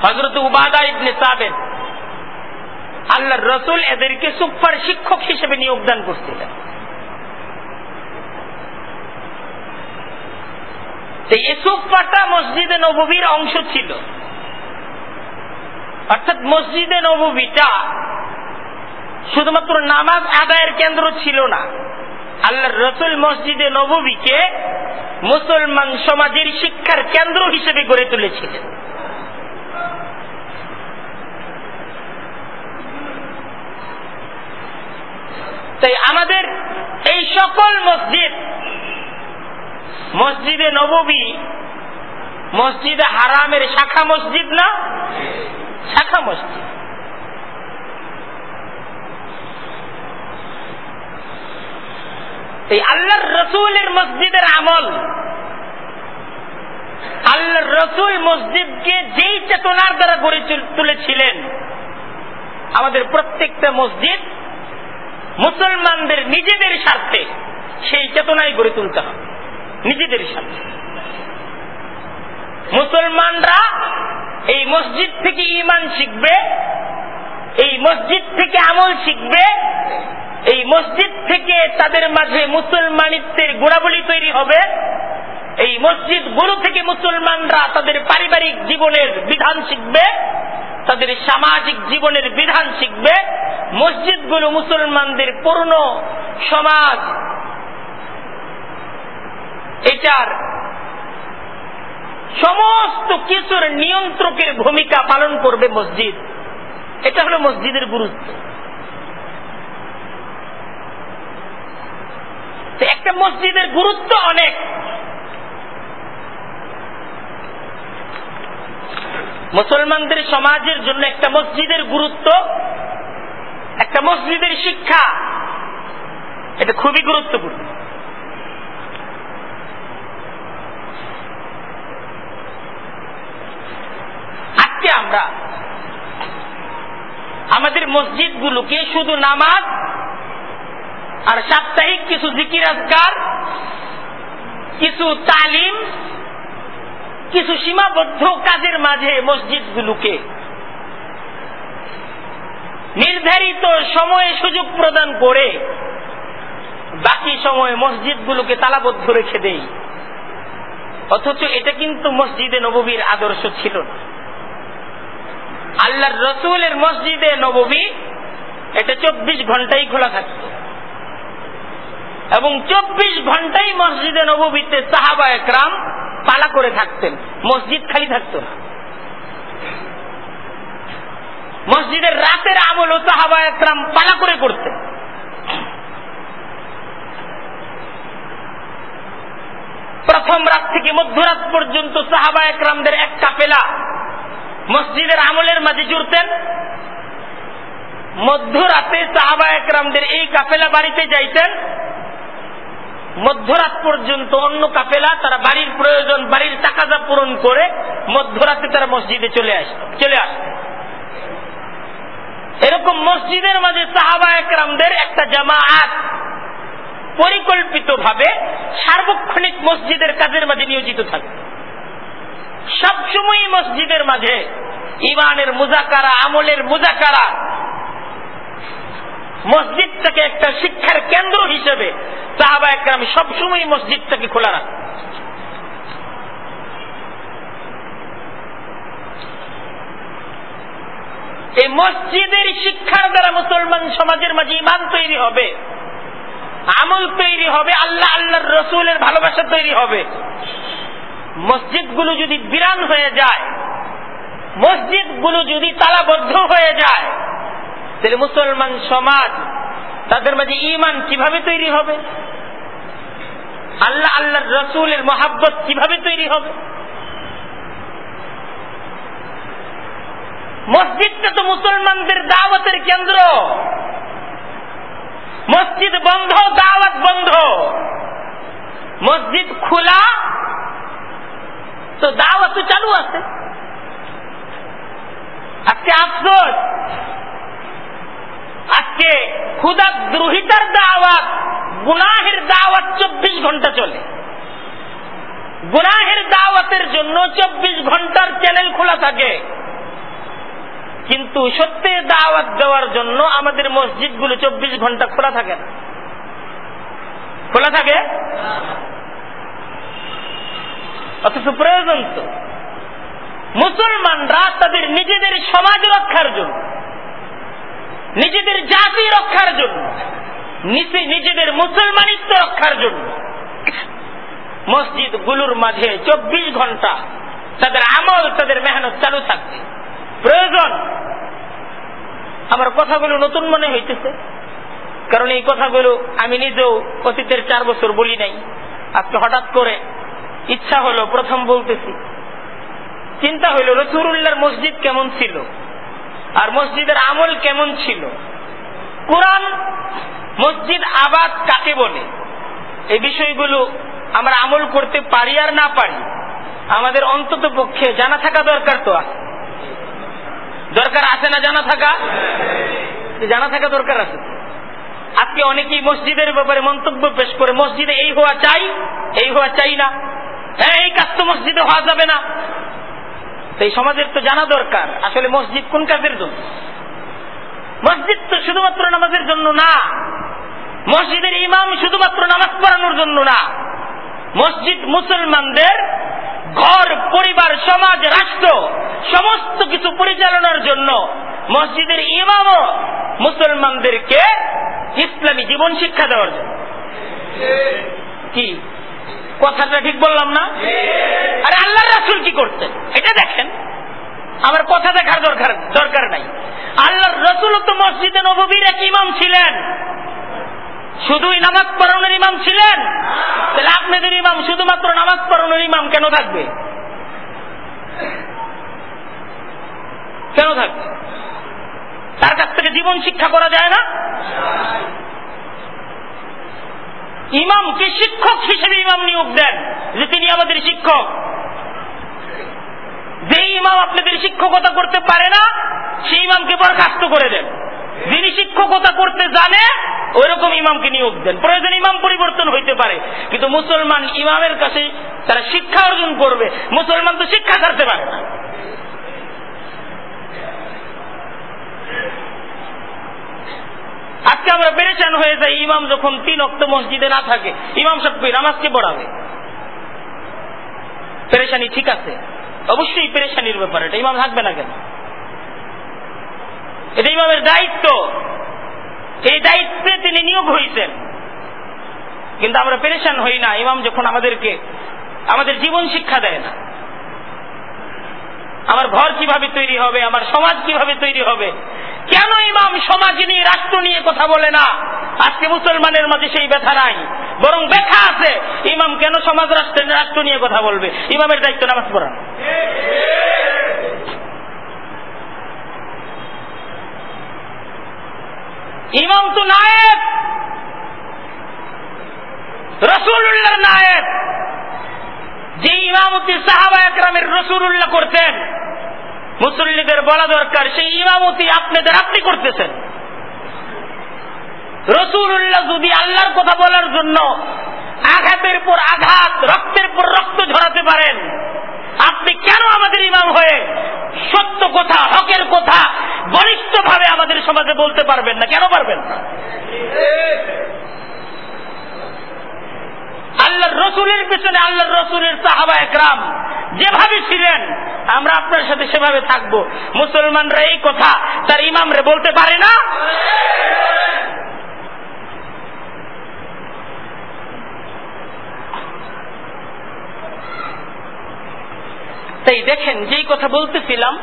হজরত উবাদা ইবনে সাবেদ আল্লাহ রসুল এদেরকে সুপার শিক্ষক হিসেবে নিয়োগদান করছিলেন। সুপারটা মসজিদে নবীর অংশ ছিল। অর্থাৎ মসজিদে নবীটা শুধুমাত্র নামাজ আদায়ের কেন্দ্র ছিল না। আল্লাহর রসুল মসজিদে নবীকে মুসলমান সমাজের শিক্ষার কেন্দ্র হিসেবে গড়ে তুলেছিলেন। তাই আমাদের এই সকল মসজিদ মসজিদে নবী মসজিদে হারামের শাখা মসজিদ না? শাখা মসজিদ। এই আল্লাহর রসুলের মসজিদের আমল, আল্লাহর রসুল মসজিদকে যেই চেতনার দ্বারা গড়ে তুলেছিলেন, আমাদের প্রত্যেকটা মসজিদ মুসলমানদের নিজেদের স্বার্থে সেই চেতনায় গড়ে তুলতে হবে। নিজেদের স্বার্থে মুসলমানরা এই মসজিদ থেকে ইমান শিখবে, এই মসজিদ থেকে আমল শিখবে, এই মসজিদ থেকে তাদের মাঝে মুসলমানিত্বের গুণাবলী তৈরি হবে, এই মসজিদ গুরু থেকে মুসলমানরা তাদের পারিবারিক জীবনের বিধান শিখবে, তাদের সামাজিক জীবনের বিধান শিখবে, মসজিদগুলো মুসলমানদের পূর্ণ সমাজ এটার সমস্ত কিছুর নিয়ন্ত্রকের ভূমিকা পালন করবে মসজিদ। এটা হলো মসজিদের গুরুত্ব। একটা মসজিদের গুরুত্ব অনেক। মুসলমানদের সমাজের জন্য একটা মসজিদের গুরুত্ব, একটা মসজিদের শিক্ষা, এটা খুবই গুরুত্বপূর্ণ আজকে আমরা। আমাদের মসজিদগুলোকে শুধু নামাজ আর সাপ্তাহিক কিছু জিকির আজকার, কিছু তালিম, কিছু সীমাবদ্ধ কাজের মাঝে মসজিদগুলোকে। নির্ধারিত সময়ে সুযোগ প্রদান করে বাকি সময়ে মসজিদগুলোকে তালাবদ্ধ রেখে দেই। অথচ এটা কিন্তু মসজিদে নববীর আদর্শ ছিল না। আল্লাহর রসুলের মসজিদে নববী এটা চব্বিশ ঘন্টাই খোলা থাকত। এবং চব্বিশ ঘন্টাই মসজিদে নববীতে সাহাবা একরাম পালা করে থাকতেন। মসজিদ খালি থাকতো না। মসজিদের রাতের আমল ও সাহাবা একরাম পালা করে করতেন। প্রথম রাত থেকে মধ্যরাত পর্যন্ত সাহাবা একরামদের এক কাপেলা মসজিদের আমলের মাঝে জুড়তেন। মধ্যরাতে সাহাবা একরামদের এই কাফেলা বাড়িতে যাইতেন। মধ্যরাত পর্যন্ত অন্য কাফেলা তারা বাড়ির প্রয়োজন, বাড়ির টাকাজা পূরণ করে মধ্যরাতে তারা মসজিদে চলে আসত চলে আসত এরকম মসজিদের মাঝে সাহাবা একরামদের একটা জামাআত পরিকল্পিত ভাবে সার্বক্ষণিক মসজিদের কাজের মাঝে নিয়োজিত থাকে। সবসময় মসজিদের মাঝে ইমানের মুজাকারা, আমলের মুজাকারা। মসজিদটাকে একটা শিক্ষার কেন্দ্র হিসেবে সাহাবা একরাম সবসময় মসজিদটাকে খোলা রাখ। এই মসজিদের শিক্ষার দ্বারা মুসলমান সমাজের মাঝে ইমান তৈরি হবে, আমল তৈরি হবে, আল্লাহ আল্লাহর রসুলের ভালোবাসা তৈরি হবে। মসজিদগুলো যদি বিরান হয়ে যায়, মসজিদগুলো যদি তালাবদ্ধ হয়ে যায়, তাহলে মুসলমান সমাজ তাদের মাঝে ইমান কীভাবে তৈরি হবে? আল্লাহ আল্লাহর রসুলের মহাব্বত কীভাবে তৈরি হবে? মসজিদটা তো মুসলমানদের দাওয়াতের কেন্দ্র। মসজিদ বন্ধ, দাওয়াত বন্ধ। মসজিদ খোলা তো দাওয়াত চালু আছে। আজকে আফসোস। আজকে ক্ষুদা দ্রোহিতার দাওয়াত, গুনাহের দাওয়াত চব্বিশ ঘণ্টা চলে। গুনাহের দাওয়াতের জন্য চব্বিশ ঘণ্টার চ্যানেল খোলা থাকে। কিন্তু সত্যের দাওয়াত দেওয়ার জন্য আমাদের মসজিদগুলো চব্বিশ ঘণ্টা খোলা থাকে না। খোলা থাকে? অথচ প্রয়োজন তো। মুসলমানরা তাদের নিজেদের সমাজ রক্ষার জন্য, নিজেদের জাতি রক্ষার জন্য নিজেদের মুসলমানিত্ব রক্ষার জন্য মসজিদগুলোর মাঝে চব্বিশ ঘণ্টা তাদের আমল, তাদের মেহনত চালু থাকবে। প্রয়োজন। আমার কথাগুলো নতুন মনে হইতেছে। কারণ এই কথাগুলো আমি নিজেও অতীতের চার বছর বলি নাই। আজকে হঠাৎ করে ইচ্ছা হলো, প্রথম বলতেছি। চিন্তা হইল, রসুরুল্লাহর মসজিদ কেমন ছিল? আর মসজিদের আমল কেমন ছিল? কোরআন মসজিদ আবাদ কাকে বলে? এই বিষয়গুলো আমরা আমল করতে পারি আর না পারি, আমাদের অন্তত পক্ষে জানা থাকা দরকার তো আছে। দরকার আছে না জানা থাকা? জানা থাকা দরকার আছে। আজকে অনেকেই মসজিদের ব্যাপারে মন্তব্য পেশ করে, মসজিদে এই হওয়া চাই, এই হওয়া চাই না। হ্যাঁ এই কাজ তো মসজিদে হওয়া যাবে না। এই সমাজের তো জানা দরকার, আসলে মসজিদ কোন কাজের জন্য? মসজিদ তো শুধুমাত্র নামাজের জন্য না। মসজিদের ইমাম শুধুমাত্র নামাজ পড়ানোর জন্য না। মসজিদ মুসলমানদের ঘর, পরিবার, সমাজ, রাষ্ট্র, সমস্ত কিছু পরিচালনার জন্য মসজিদের ইমামও মুসলমানদেরকে ইসলামী জীবন শিক্ষা দেওয়ার জন্য। কি? কথাটা ঠিক বললাম না? আরে আল্লাহ রাসুল কি করতেন? এটা দেখেন। আমার কথা দেখার দরকার দরকার নাই। আল্লাহর রসুল তো মসজিদে নবীর এক ইমাম ছিলেন। শুধুই নামাজ পড়ানোর ইমাম ছিলেন। তাহলে আপনাদের ইমাম শুধুমাত্র নামাজ পড়ানোর ইমাম কেন থাকবে? কেন থাকবে? তার কাছ থেকে জীবন শিক্ষা করা যায় না। ইমামকে শিক্ষক হিসেবে ইমাম নিয়োগ দেন যে তিনি আমাদের শিক্ষক? যে ইমাম আপনাদের শিক্ষকতা করতে পারে না, সেই ইমামকে বরখাস্ত করে দেন। যিনি শিক্ষকতা করতে জানে, ওইরকম ইমামকে নিয়োগ দেন। প্রয়োজন ইমাম পরিবর্তন হইতে পারে, কিন্তু মুসলমান ইমামের কাছে তারা শিক্ষা অর্জন করবে। মুসলমান তো শিক্ষা ছাড়তে পারে না। আজকে আমরা পেরেছান হয়ে যাই, ইমাম যখন তিন অক্ত মসজিদে না থাকে, ইমাম সব নামাজকে পড়াবে? পেরেশানি ঠিক আছে। অবশ্যই পেরেশানির ব্যাপার, এটা ইমাম থাকবে না কেন? এটা ইমামের দায়িত্ব। এই দায়িত্বে তিনি নিয়োগ হয়েছেন কিন্তু আমরা পেরেশান হই না, ইমাম যখন আমাদেরকে, আমাদের জীবন শিক্ষা দেয় না। আমার ঘর কীভাবে তৈরি হবে, আমার সমাজ কীভাবে তৈরি হবে? কেন ইমাম সমাজ নিয়ে, রাষ্ট্র নিয়ে কথা বলে না? আজকে মুসলমানের মাঝে সেই ব্যথা নাই। বরং ব্যথা আছে। ইমাম কেন সমাজ রাষ্ট্রের রাষ্ট্র নিয়ে কথা বলবে? ইমামের দায়িত্ব নামাজ পড়া। ইমাম তো নায়ক রসুল্লাহ নায়ক যে ইমামতি সাহাবা একরামের রসুল্লাহ করতেন। মুসল্লিদের বলা দরকার, সেই ইমামতি আপনাদের আপনি করতেছেন। রসুল্লাহ যদি আল্লাহর কথা বলার জন্য আঘাতের পর আঘাত, রক্তের পর রক্ত ঝরাতে পারেন, আপনি কেন আমাদের ইমাম হয়ে সত্য কথা, হকের কথা বলিষ্ঠ ভাবে আমাদের সমাজে বলতে পারবেন না? কেন পারবেন না? আল্লাহর রসুলের পেছনে আল্লাহর রসুলের সাহাবা একরাম যেভাবে ছিলেন, আমরা আপনার সাথে সেভাবে থাকব। মুসলমানরা এই কথা তার ইমামরে বলতে পারে না। তাই দেখেন, যেই কথা বলতেছিলাম,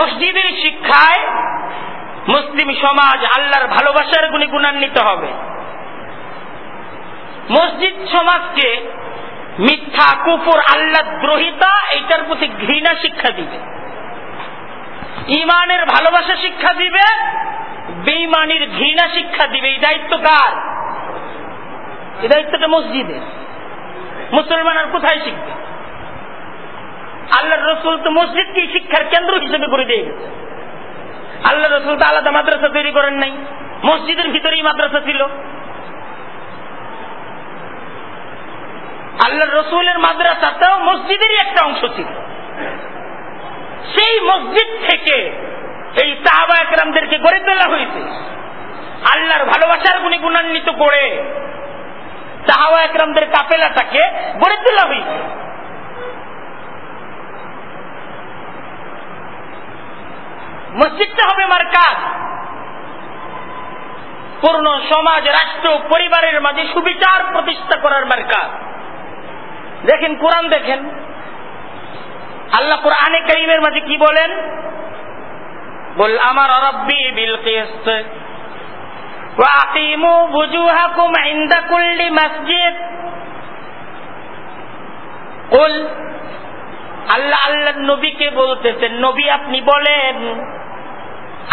মসজিদের শিক্ষায় মুসলিম সমাজ আল্লাহর ভালোবাসার গুণে গুণান্বিত হবে। মসজিদ সমাজকে মিথ্যা কুপুর আল্লাহ দ্রোহিতা এইটার প্রতি ঘৃণা শিক্ষা দিবে। ইমানের ভালোবাসা শিক্ষা দিবে বেইমানির ঘৃণা শিক্ষা দিবে। এই দায়িত্ব কার? এই দায়িত্বটা মসজিদের। মুসলমান আর কোথায় শিখবে? আল্লাহ রসুল তো মসজিদকে শিক্ষার কেন্দ্র হিসেবে করে দিয়ে গেছে। আল্লাহ রসুল তো আলাদা মাদ্রাসা তৈরি করেন নাই। মসজিদের ভিতরেই মাদ্রাসা ছিল। আল্লাহ রসুলের মাদ্রাসাটাও মসজিদেরই একটা অংশ ছিল। সেই মসজিদ থেকে এই সাহাবা একরামদেরকে গড়ে তোলা হয়েছে। আল্লাহর ভালোবাসার গুণে গুণান্বিত করে সাহাবা একরামদের কাপেলাটাকে গড়ে তোলা হয়েছে। মসজিদটা হবে আমার কাজ পূর্ণ সমাজ, রাষ্ট্র, পরিবারের মাঝে সুবিচার প্রতিষ্ঠা করার মার্কা দেখেন কোরআন দেখেন আল্লাহ কোরআনে করিমের মাঝে কি বলেন বল আমার রব্বি বিল কিস্ত واقيموا وجوهكم عند كل مسجد قل আল্লাহ আল্লাহ নবীকে বলতেছেন নবী আপনি বলেন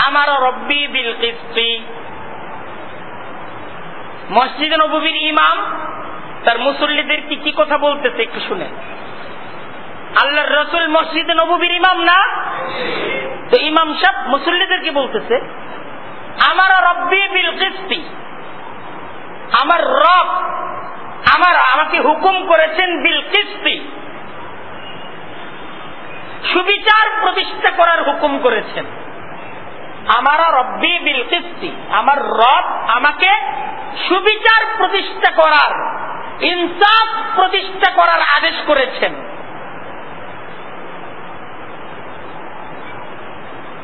আমার রব্বি বিল কিস্তি মসজিদ নবীর ইমাম তার মুসল্লিদের কি কি কথা বলতেছে একটু শুনে। আল্লাহ রসুল মসজিদ নবীর ইমাম না? তো ইমাম সাহ মুসল্লিদেরকে বলতেছে? আমার রব্বি বিল কিস্তি। আমার রব আমার, আমাকে হুকুম করেছেন বিল কিস্তি। সুবিচার প্রতিষ্ঠা করার হুকুম করেছেন। আমার রব্বি বিল কিস্তি। আমার রব আমাকে সুবিচার প্রতিষ্ঠা করার ইনসাফ প্রতিষ্ঠা করার আদেশ করেছেন।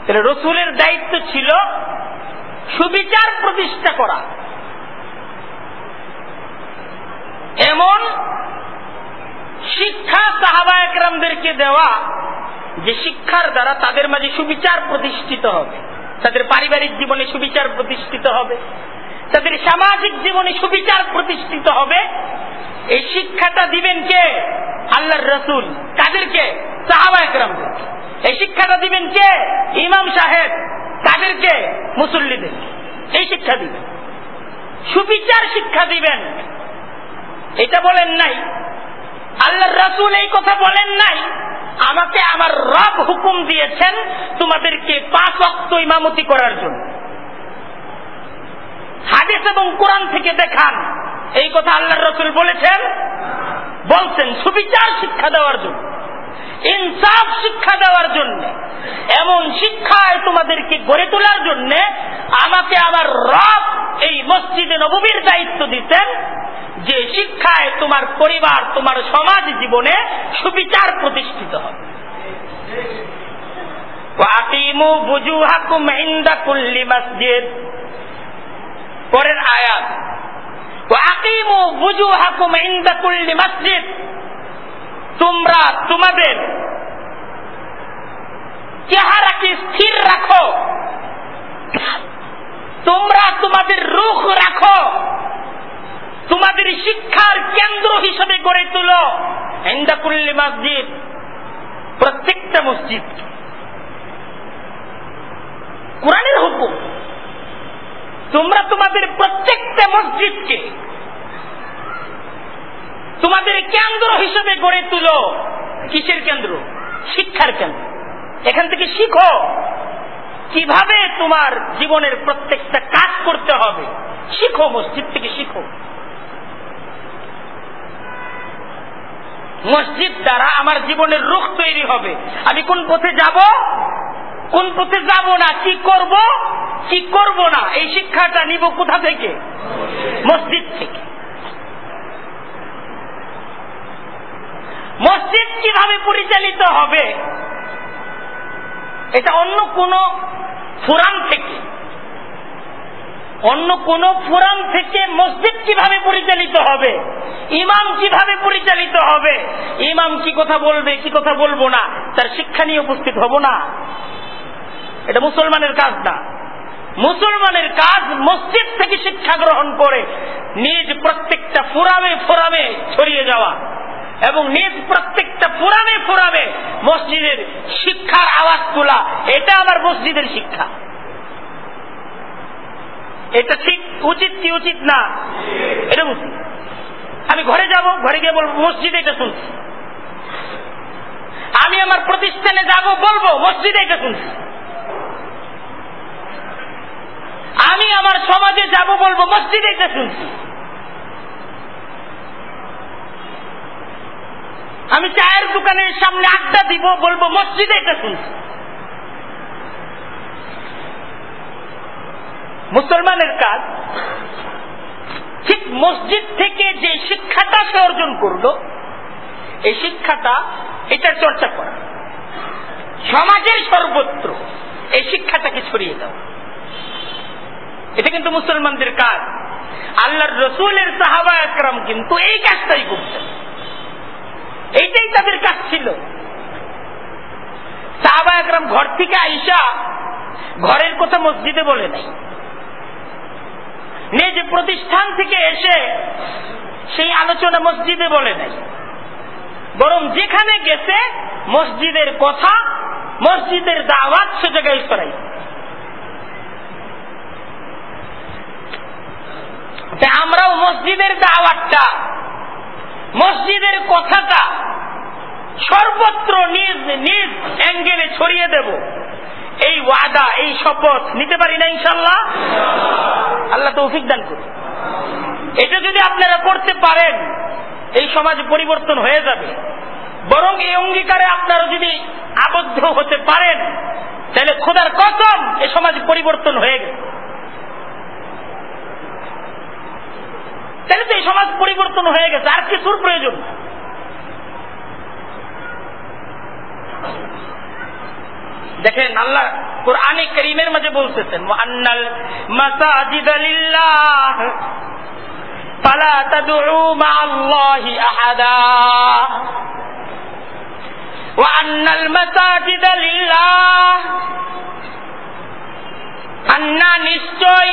রসুলের দায়িত্ব ছিল সুবিচার প্রতিষ্ঠা করা। এমন শিক্ষা সাহাবা একরামদেরকে দেওয়া যে শিক্ষার দ্বারা তাদের মাঝে সুবিচার প্রতিষ্ঠিত হবে, তাদের পারিবারিক জীবনে সুবিচার প্রতিষ্ঠিত হবে। তাদের সামাজিক জীবনে সুবিচার প্রতিষ্ঠিত হবে। এই শিক্ষাটা দিবেন কে? আল্লাহর রসুল। কাদেরকে? সাহাবা এই শিক্ষাটা দিবেন কে? ইমাম সাহেব। তাদেরকে মুসল্লিদের। এই শিক্ষা দিবেন। সুবিচার শিক্ষা দিবেন। এটা বলেন নাই। আল্লাহ রসুল এই কথা বলেন নাই। আমাকে আমার রব হুকুম দিয়েছেন তোমাদেরকে পাঁচ অক্ত ইমামতি করার জন্য। হাদিস এবং কোরআন থেকে দেখান। এই কথা আল্লাহ রসুল বলেছেন, বলছেন সুবিচার শিক্ষা দেওয়ার জন্য, ইনসাফ শিক্ষা দেওয়ার জন্য, এমন শিক্ষায় তোমাদেরকে গড়ে তোলার জন্য আমাকে আমার রব এই মসজিদে নবীর দায়িত্ব দিতেন, যে শিক্ষায় তোমার পরিবার, তোমার সমাজ জীবনে সুবিচার প্রতিষ্ঠিত হবে। পরের আয়াত। তোমরা তোমাদের চেহারাকে স্থির রাখো। তোমরা তোমাদের রুখ রাখো। তোমাদের শিক্ষার কেন্দ্র হিসেবে গড়ে তুলো। হেন্দাকুল্লি মসজিদ, প্রত্যেকটা মসজিদ। কোরআনের হুকুম। তোমরা তোমাদের প্রত্যেকটা মসজিদকে তোমাদের কেন্দ্র হিসেবে গড়ে তুলো। কিসের কেন্দ্র? শিক্ষার কেন্দ্র। এখান থেকে শিখো কীভাবে তোমার জীবনের প্রত্যেকটা কাজ করতে হবে। শিখো, মসজিদ থেকে শিখো। মসজিদ দ্বারা আমার জীবনের রুখ তৈরি হবে। আমি কোন পথে যাব? কোন পথে যাব না, কি করব? কি করব না? এই শিক্ষাটা নিব কোথা থেকে? মসজিদ থেকে। মসজিদ কীভাবে পরিচালিত হবে? এটা অন্য কোন ফোরাম থেকে। অন্য কোন ফোরাম থেকে মসজিদ কীভাবে পরিচালিত হবে? ইমাম কীভাবে পরিচালিত হবে? ইমাম কি কথা বলবে, কি কথা বলব না? তার শিক্ষা নিয়ে উপস্থিত হব না। এটা মুসলমানের কাজ না। মুসলমানের কাজ মসজিদ থেকে শিক্ষা গ্রহণ করে নিজ প্রত্যেকটা ফোরামে ফোরামে ছড়িয়ে যাওয়া এবং নিজ প্রত্যেকটা ফোরামে ফোরামে মসজিদের শিক্ষার আওয়াজ তোলা, এটা আমার মসজিদের শিক্ষা। এটা ঠিক উচিত কি উচিত না? এটা উচিত। আমি ঘরে যাব, ঘরে গিয়ে বলব, মসজিদে এটা শুনছি। আমি আমার প্রতিষ্ঠানে যাব বলব, মসজিদে এটা শুনছি। আমি আমার সমাজে যাব বলব, মসজিদে এটা শুনছি। আমি চায়ের দোকানের সামনে আড্ডা দিব, বলব, মসজিদে এটা শুনছি। মুসলমানের কাজ, ঠিক মসজিদ থেকে যে শিক্ষাটা সে অর্জন করল, এই শিক্ষাটা, এটার চর্চা করা। সমাজের সর্বত্র এই শিক্ষাটাকে ছড়িয়ে দেওয়া। এটা কিন্তু মুসলমানদের কাজ। আল্লাহর রসুলের সাহাবা একরাম কিন্তু এই কাজটাই করতেন। এইটাই তাদের কাজ ছিল। সাহাবা একরাম ঘর থেকে আইসা ঘরের কথা মসজিদে বলে নাই। নিজ প্রতিষ্ঠান থেকে এসে সেই আলোচনা মসজিদে বলে নাই। বরং যেখানে গেছে মসজিদের কথা, মসজিদের দাওয়াত সে জায়গায় করাই আমরাও মসজিদের দাওয়াতটা, মসজিদের কথাটা সর্বত্র নিজ নিজ অ্যাঙ্গেলে ছড়িয়ে দেব। এই ওয়াদা, এই শপথ নিতে পারি না ইনশাল্লাহ আল্লাহ তৌফিক দান করুন। এটা যদি আপনারা করতে পারেন, এই সমাজ পরিবর্তন হয়ে যাবে। বরং এই অঙ্গীকারে আপনারা যদি আবদ্ধ হতে পারেন, তাহলে খোদার কসম এ সমাজ পরিবর্তন হয়ে গেছে তাহলে তো এই সমাজ পরিবর্তন হয়ে গেছে আর কিছুর প্রয়োজন দেখেন আল্লাহ কোরআনে করিমের মাঝে বলতেছেন আন্নাল মাসাজিদ লিল্লাহ فلا تدعوا مع الله أحدا وأن المساجد لله আন্না নিশ্চয়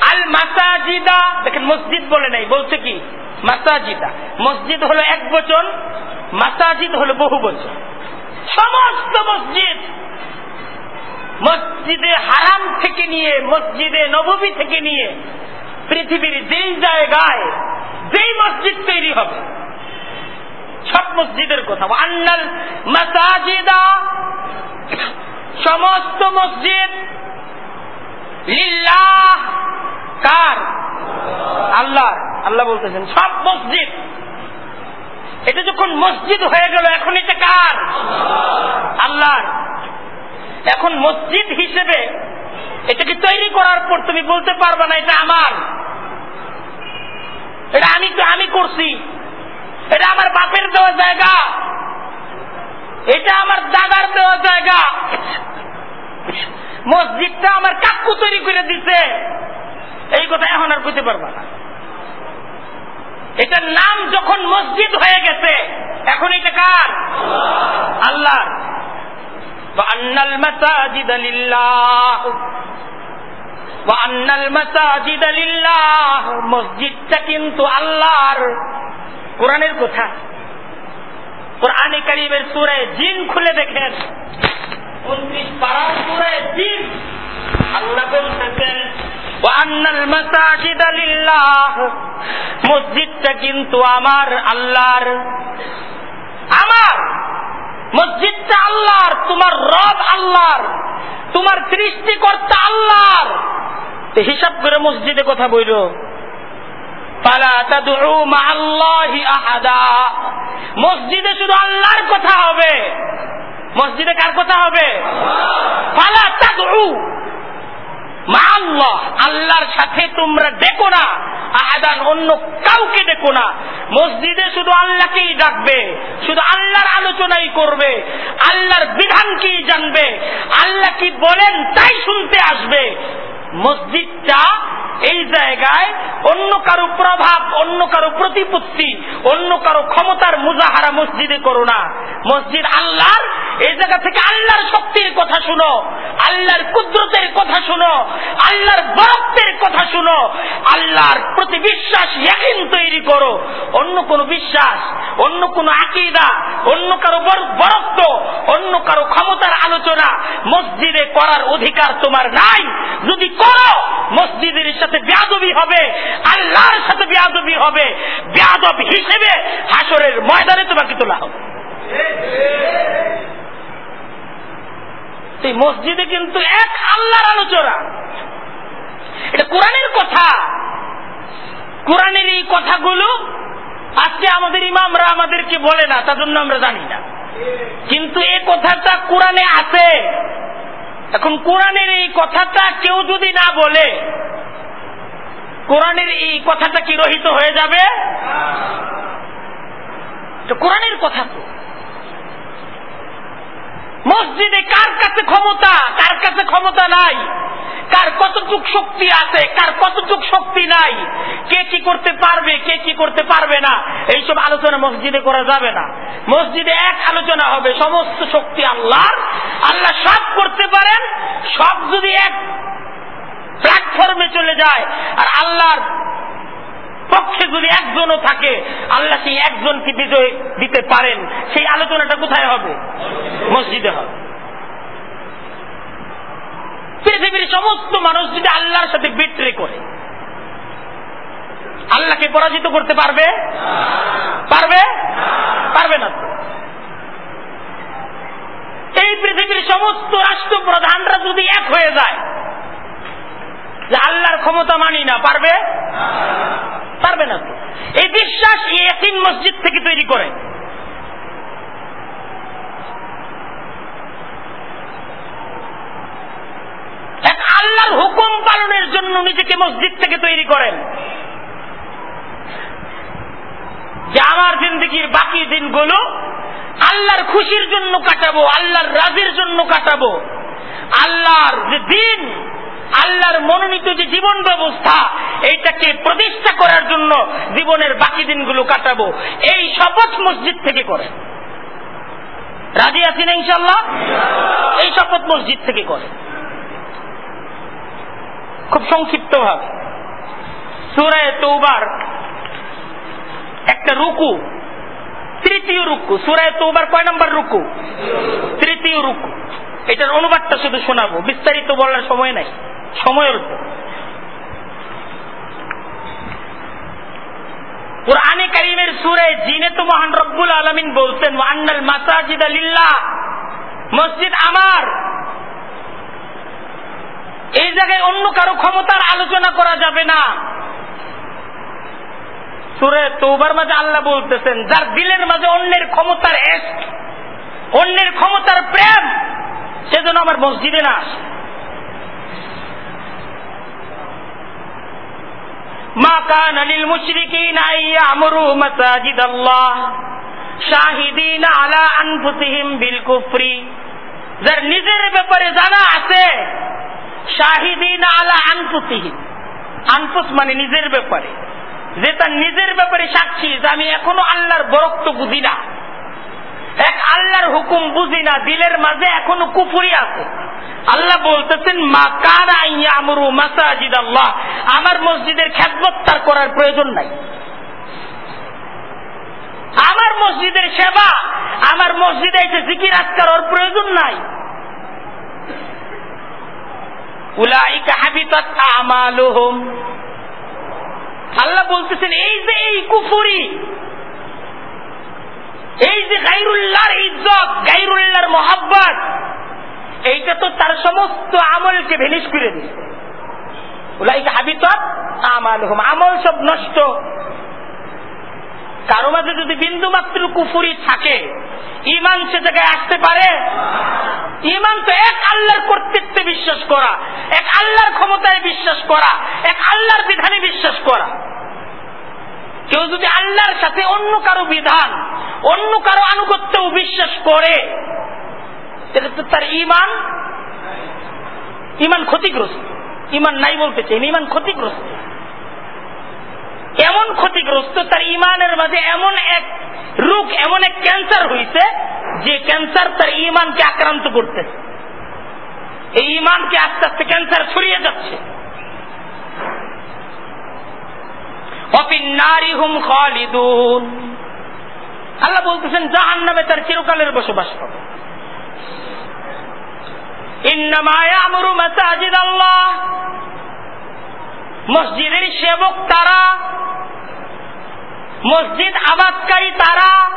আল মাসাজিদা দেখেন মসজিদ বলে নাই, বলছে কি? মাসাজিদা। মসজিদ হলো এক বচন, মাসাজিদ হলো বহু বচন। সমস্ত মসজিদ মসজিদে হারাম থেকে নিয়ে, মসজিদে নববী থেকে নিয়ে, পৃথিবীর যেই জায়গায়, যেই মসজিদ তৈরি হবে, সব মসজিদের কথা। আন্নাল মাসাজিদা, সমস্ত মসজিদ লিল্লাহ কার? আল্লাহ। আল্লাহ বলতেছেন, সব মসজিদ। এটা যখন মসজিদ হয়ে গেল, এখন এটা কার? আল্লাহর। এখন মসজিদ হিসেবে এটাকে তৈরি করার পর তুমি বলতে পারবে না, এটা আমার। এটা আমি আমি করছি। এটা আমার বাপের দেওয়া জায়গা। এটা আমার দাদার দেওয়া জায়গা। মসজিদটা আমার কাকু তৈরি করে দিছে। এই কথা এখন আর বুঝতে পারবা না। এটার নাম যখন মসজিদ হয়ে গেছে, এখন এটা কার? আল্লাহ মসজিদটা কিন্তু আল্লাহর। কোরআনের কথা। কোরআনে কারিমের সুরে জিন খুলে দেখেন। উনত্রিশ পাড়ার সুরে জিন। আল্লাহ বলতেছেন মসজিদটা কিন্তু আমার আল্লাহর। আমার। মসজিদটা আল্লাহর, তোমার রব আল্লাহর, তোমার সৃষ্টিকর্তা আল্লাহর। হিসাব করে মসজিদে কথা বইল। মসজিদে শুধু আল্লাহর কথা হবে। মসজিদে কার কথা হবে? মা আল্লাহ আল্লাহর সাথে তোমরা ডেকো না। আহাদান অন্য কাউকে ডেকো না। মসজিদে শুধু আল্লাহকেই ডাকবে, শুধু আল্লাহর আলোচনাই করবে, আল্লাহর বিধানকেই জানবে, আল্লাহ কি বলেন তাই শুনতে আসবে। মসজিদটা এই জায়গায় অন্য কারও প্রভাব, অন্য কারও প্রতিপত্তি, অন্য কারও ক্ষমতার মুজাহারা মসজিদে করো না। মসজিদ আল্লাহর, এই জায়গা থেকে আল্লাহর শক্তির কথা শুনো, আল্লাহর কুদরতের কথা শুনো, আল্লাহর বরত্বের কথা শুনো, আল্লাহর প্রতি বিশ্বাস তৈরি করো। অন্য কোন বিশ্বাস, অন্য কোন আকিদা, অন্য কারও বরত্ব, অন্য কারও ক্ষমতার আলোচনা মসজিদে করার অধিকার তোমার নাই। যদি করো মসজিদের সাথে বেয়াদবি হবে, আল্লাহর সাথে বেয়াদবি হবে। বেয়াদব হিসেবে হাসরের ময়দানে তোমাকে তোলা হবে। সেই মসজিদে কিন্তু এক আল্লাহর আলোচনা। এটা কোরআনের কথা। কোরআনের এই কথাগুলো আজকে আমাদের ইমামরা আমাদেরকে বলে না তার জন্য আমরা জানি না। কিন্তু এই কথাটা কোরআনে আছে। এখন কোরআনের এই কথাটা কেউ যদি না বলে কোরআনের এই কথাটা কি রহিত হয়ে যাবে? কোরআনের কথা তো। মসজিদে কার কাছে ক্ষমতা? কার কাছে ক্ষমতা নাই? কার কতটুক শক্তি আছে? কার কতটুক শক্তি নাই? কে কি করতে পারবে? কে কি করতে পারবে না? এইসব আলোচনা মসজিদে করা যাবে না। মসজিদে এক আলোচনা হবে, সমস্ত শক্তি আল্লাহর। আল্লাহ সব করতে পারেন, সব যদি এক প্ল্যাটফর্মে চলে যায়, আর আল্লাহর পক্ষে যদি একজনও থাকে, আল্লাহ সেই একজনকে বিজয় দিতে পারেন। সেই আলোচনাটা কোথায় হবে? মসজিদে হবে। পৃথিবীর সমস্ত মানুষ যদি আল্লাহর সাথে বিট্রে করে, আল্লাহকে পরাজিত করতে পারবে? পারবে? পারবে না এই পৃথিবীর সমস্ত রাষ্ট্রপ্রধানরা যদি এক হয়ে যায় যে আল্লাহর ক্ষমতা মানি না, পারবে? পারবে না তো। এই বিশ্বাস এতিম মসজিদ থেকে তৈরি করে। আল্লাহর হুকুম পালনের জন্য নিজেকে মসজিদ থেকে তৈরি করেন। যে আমার জিন্দগির বাকি দিনগুলো আল্লাহর খুশির জন্য কাটাবো, আল্লাহর রাজির জন্য কাটাবো। আল্লাহর যে দিন আল্লাহর মনোনীত যে জীবন ব্যবস্থা, এইটাকে প্রতিষ্ঠা করার জন্য জীবনের বাকি দিনগুলো কাটাবো, এই শপথ মসজিদ থেকে করে। রাজি আছেন ইনশাল্লাহ এই শপথ মসজিদ থেকে করে। খুব সংক্ষিপ্ত ভাবে সুরায় তৌবার একটা রুকু, তৃতীয় রুকু। সুরায় তৌবার কয় নম্বর রুকু? তৃতীয় রুকু। এটার অনুবাদটা শুধু শোনাবো, বিস্তারিত বলার সময় নাই। সময় অল্প কোরআনে কারিমের সুরে জিনে তো মহান রব্বুল আলমিন বলছেন আন্নাল মাসাজিদ আলিল্লাহ মসজিদ আমার। এই জায়গায় অন্য কারও ক্ষমতার আলোচনা করা যাবে না। সুরে তৌবার মাঝে আল্লাহ বলতেছেন, যার দিলের মাঝে অন্যের ক্ষমতার অন্যের ক্ষমতার প্রেম সেজন্য আমার মসজিদে না আসে। ইয়ামুরু মাসাজিদ শাহিদিন আলা আনফুসিহিম বিল কুফরি। যার নিজের ব্যাপারে জানা আছে, শাহিদিন আলা আনফুসিহিম। আনফুস মানে নিজের ব্যাপারে। যে তার নিজের ব্যাপারে সাক্ষী, যে আমি এখনও আল্লাহর বরক্ত বুঝি না। এক আল্লাহর হুকুম বুঝি না, দিলের মাঝে এখনও কুফুরি আছে। আল্লাহ বলতেছেন, মা কারা মাসাজিদ আল্লাহ আমার মসজিদের খ্যাতমত তার করার প্রয়োজন নাই। আমার মসজিদের সেবা, আমার মসজিদে এসে জিকির আজকার ওর প্রয়োজন নাই। উলাইকা হাবিতাত আমালুহুম। আল্লাহ বলতেছেন, এই যে এই কুফুরি এই যে গাইরুল্লাহর ইজ্জত গাইরুল্লাহর মোহাব্বত, এইটা তো তার সমস্ত আমলকে ভেনিস করে দিচ্ছে উলাইকা আমল সব নষ্ট। কারও মাঝে যদি বিন্দু মাত্র কুফুরি থাকে ইমান সে জায়গায় আসতে পারে? ইমান তো এক আল্লাহর কর্তৃত্বে বিশ্বাস করা, এক আল্লাহর ক্ষমতায় বিশ্বাস করা, এক আল্লাহর বিধানে বিশ্বাস করা। কেউ যদি আল্লাহর সাথে অন্য কারও বিধান অন্য কারও আনুগত্যও বিশ্বাস করে তাহলে তো তার ইমান ইমান ক্ষতিগ্রস্ত। ইমান নাই বলতে চাই ইমান ক্ষতিগ্রস্ত। এমন ক্ষতিগ্রস্ত, তার ইমানের মাঝে এমন এক রোগ, এমন এক ক্যান্সার হয়েছে যে ক্যান্সার তার ইমানকে আক্রান্ত করতে এই ইমানকে আস্তে আস্তে ক্যান্সার ছড়িয়ে যাচ্ছে। আল্লাহ বলতেছেন জাহান নামে তার চিরকালের বসবাস হবে। মসজিদের সেবক তারা, মসজিদ আবাদকারী তারা।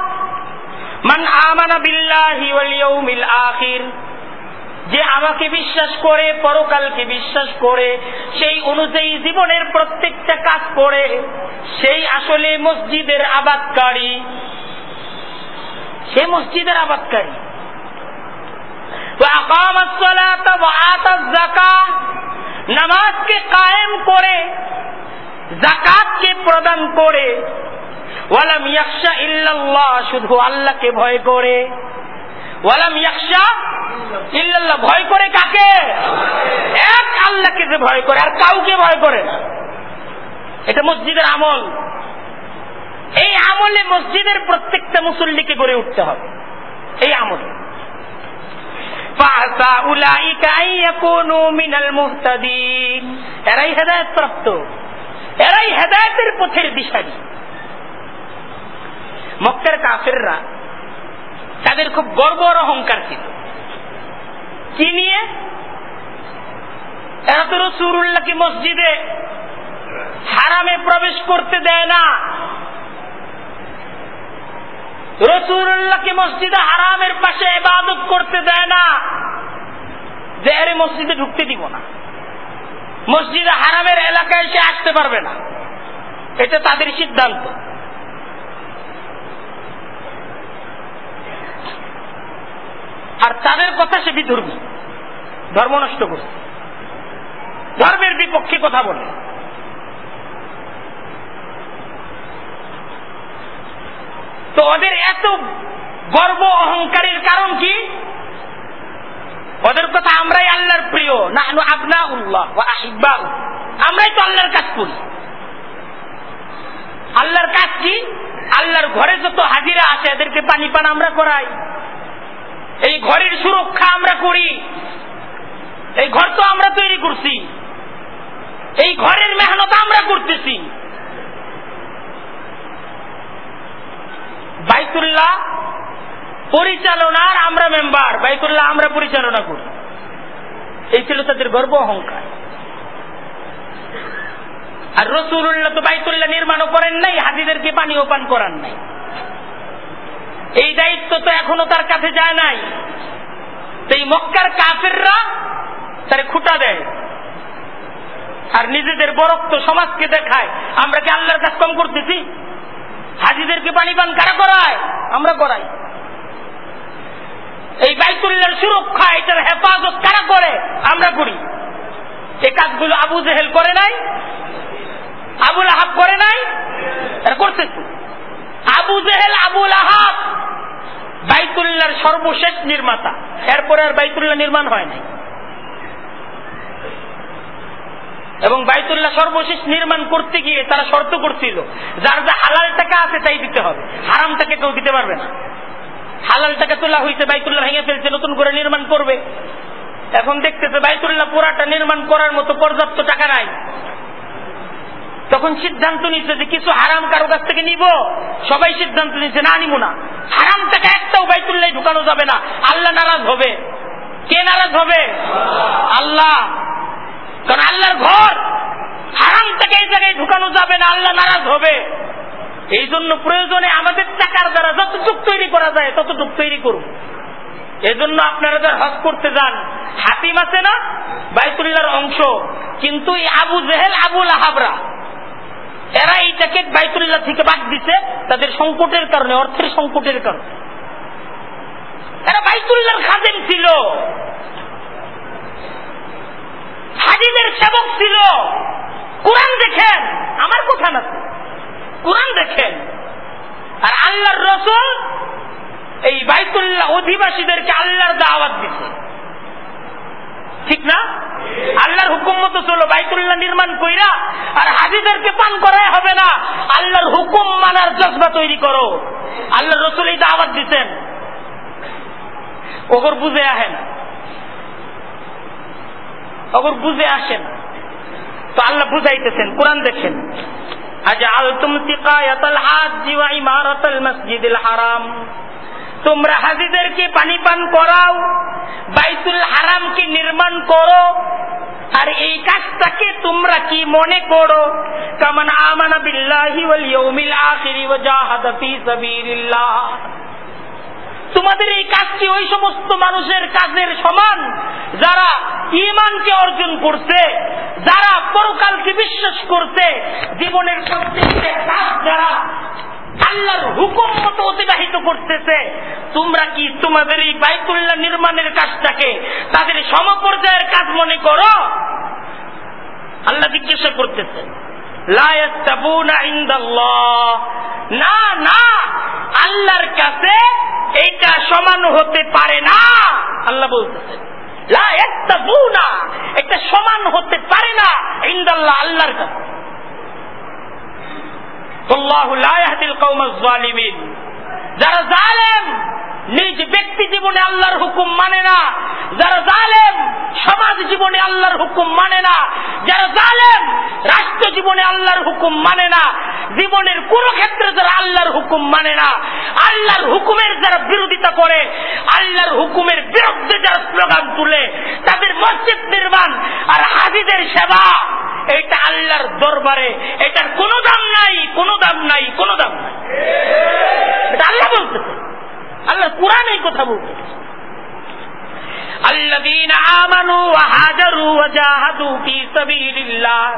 মান আমানা বিল্লাহি আখির। যে আমাকে বিশ্বাস করে, পরকালকে বিশ্বাস করে, সেই অনুযায়ী জীবনের প্রত্যেকটা কাজ করে, সেই আসলে মসজিদের আবাদকারী। সে মসজিদের আবাদকারী। নামাজকে কায়েম করে জাকাতকে প্রদান করে, ওয়ালাম ইয়াকশা ইল্লাল্লাহ, শুধু আল্লাহকে ভয় করে, ওয়ালাম ইয়াকশা ইল্লাল্লাহ, ভয় করে কাকে? এক আল্লাহকে যে ভয় করে, আর কাউকে ভয় করে না। এটা মসজিদের আমল। এই আমলে মসজিদের প্রত্যেকটা মুসল্লিকে গড়ে উঠতে হবে। এই আমলে। এরাই হেদায়ত প্রাপ্ত এরাই হেদায়তের পথের দিশারি। মক্কার কাফেররা তাদের খুব গর্ব অহংকার ছিল। কি নিয়ে? এরা তো রসুরুল্লাহকে মসজিদে হারামে প্রবেশ করতে দেয় না। রসুরুল্লাহকে মসজিদে হারামের পাশে ইবাদত করতে দেয় না। যে মসজিদে ঢুকতে দিব না। মসজিদে হারামের এলাকায় সে আসতে পারবে না। এটা তাদের সিদ্ধান্ত। আর তাদের কথা সে বিধর্মী। ধর্ম নষ্ট করছে। ধর্মের বিপক্ষে কথা বলে। তো ওদের এত গর্ব অহংকারের কারণ কি? ওদের কথা আমরাই আল্লাহর প্রিয়। না আবনা উল্লাহ আমরাই তো আল্লাহর কাজ করি। আল্লাহর কাজ কি? আল্লাহর ঘরে যত হাজিরা আছে, এদেরকে পানি পান আমরা করাই। এই ঘরের সুরক্ষা আমরা করি। এই ঘর তো আমরা তৈরি করছি। এই ঘরের মেহনত আমরা করতেছি। বাইতুল্লাহ পরিচালনার আমরা মেম্বার। বাইতুল্লাহ আমরা পরিচালনা করি। এই ছিল তাদের গর্ব অহংকার। আর রসুল্লাহ তো বাইতুল্লাহ নির্মাণও করেন নাই হাজিদেরকে পানীয় পান করান নাই। এই দায়িত্ব তো এখনও তার কাছে যায় নাই। সেই মক্কার কাফেররা তার খুঁটা দেয়। আর নিজেদের বরক্ত সমাজকে দেখায়। আমরা কি আল্লাহর কাজ কম করতেছি? হাজিদেরকে পানি পান কারা করায়? আমরা করাই। এই বাইতুল্লার সুরক্ষা এটার হেফাজত কারা করে? আমরা করি। এই কাজগুলো আবু জেহেল করে নাই, আবুল আহাব করে নাই, এরা করতেছে। আবু জেহেল, আবুল আহাব বাইতুল্লাহর সর্বশেষ নির্মাতা। এরপরে আর বাইতুল্লাহ নির্মাণ হয় নাই। এবং বাইতুল্লাহ সর্বশেষ নির্মাণ করতে গিয়ে তারা শর্ত করছিল, যার যা হালাল টাকা আছে তাই দিতে হবে। হারাম টাকা কেউ দিতে পারবে না। হালাল টাকা তোলা হয়েছে বাইতুল্লাহ ভেঙে ফেলছে, নতুন করে নির্মাণ করবে। এখন দেখতেছে বাইতুল্লাহ পুরাটা নির্মাণ করার মতো পর্যাপ্ত টাকা নাই। তখন সিদ্ধান্ত নিচ্ছে যে কিছু হারাম কারও কাছ থেকে নিব, সবাই সিদ্ধান্ত নিচ্ছে না, নিব না। হারাম টাকা একটাও বাইতুল্লাহ ঢুকানো যাবে না। আল্লাহ নারাজ হবে। কে নারাজ হবে? আল্লাহ। কারণ আল্লাহর ঘর হারাম থেকে এই জায়গায় ঢুকানো যাবে না, আল্লাহ নারাজ হবে। এই জন্য প্রয়োজনে আমাদের টাকার দ্বারা যতটুক তৈরি করা যায়, ততটুক তৈরি করুন। এজন্য আপনারা যারা হজ করতে যান, হাতিম আছে না? বাইতুল্লাহর অংশ। কিন্তু এই আবু জেহেল আবুল আহাবরা এরা এইটাকে বাইতুল্লাহ থেকে বাদ দিছে, তাদের সংকটের কারণে, অর্থের সংকটের কারণে। এরা বাইতুল্লাহর খাদেম ছিল। হাজিদের সেবক ছিল। কোরআন দেখেন, আমার কথা না কোরআন দেখেন। আর আল্লাহর রসুল এই বাইতুল্লাহ অধিবাসীদেরকে আল্লাহর দাওয়াত দিছে। ঠিক না? আল্লাহর হুকুম মতো চলো বাইতুল্লাহ নির্মাণ কইরা আর হাজিদেরকে পান করাই হবে না। আল্লাহর হুকুম মানার জজবা তৈরি করো। আল্লাহর রসুল এই দাওয়াত দিচ্ছেন ওগর বুঝে আহে না ওগর বুঝে আসে না। তো আল্লাহ বুঝাইতেছেন, কোরআন দেখেন। হারাম। তোমরা হাজিদেরকে পানি পান করাও, বাইতুল হারামকে নির্মাণ করো, আর এই কাজটাকে তোমরা কি মনে করো? কামান আমানা বিল্লাহি ওয়াল ইয়াউমিল আখিরি ওয়া জাহাদা ফি সাবিলিল্লাহ। তোমাদের এই কাজটি ওই সমস্ত মানুষের কাজের সমান, যারা ইমানকে অর্জন করছে, যারা পরকালকে বিশ্বাস করছে, জীবনের প্রত্যেকটা কাজ যারা আল্লাহর হুকুম মতো অতিবাহিত করতেছে, তোমরা কি তোমাদের এই বাইতুল্লাহ নির্মাণের কাজটাকে তাদের সমপর্যায়ের কাজ মনে করো? আল্লাহ জিজ্ঞাসা করতেছে। না না, আল্লাহর কাছে এইটা সমান হতে পারে না। আল্লাহ বলতেছেন এটা সমান হতে পারে না ইন্দাল্লাহ আল্লাহর কাছে। যারা জালেম নিজ ব্যক্তি জীবনে আল্লাহর হুকুম মানে না। যারা জালেম, সমাজ জীবনে আল্লাহর হুকুম মানে না। যারা জালেম, রাষ্ট্র জীবনে আল্লাহর হুকুম মানে না। জীবনের কোন ক্ষেত্রে যারা আল্লাহর হুকুম মানে না। আল্লাহর হুকুমের যারা বিরোধিতা করে, আল্লাহর হুকুমের বিরুদ্ধে যারা স্লোগান তুলে, তাদের মসজিদ নির্মাণ আর হাজিদের সেবা, এটা আল্লাহর দরবারে। এটার কোনো দাম নাই, কোনো দাম নাই, কোনো দাম নাই। এটা আল্লাহ বলতেছে। আল্লাহ কোরআন এই কথা বলতেছে الذين آمنوا وهاجروا وجاهدوا في سبيل الله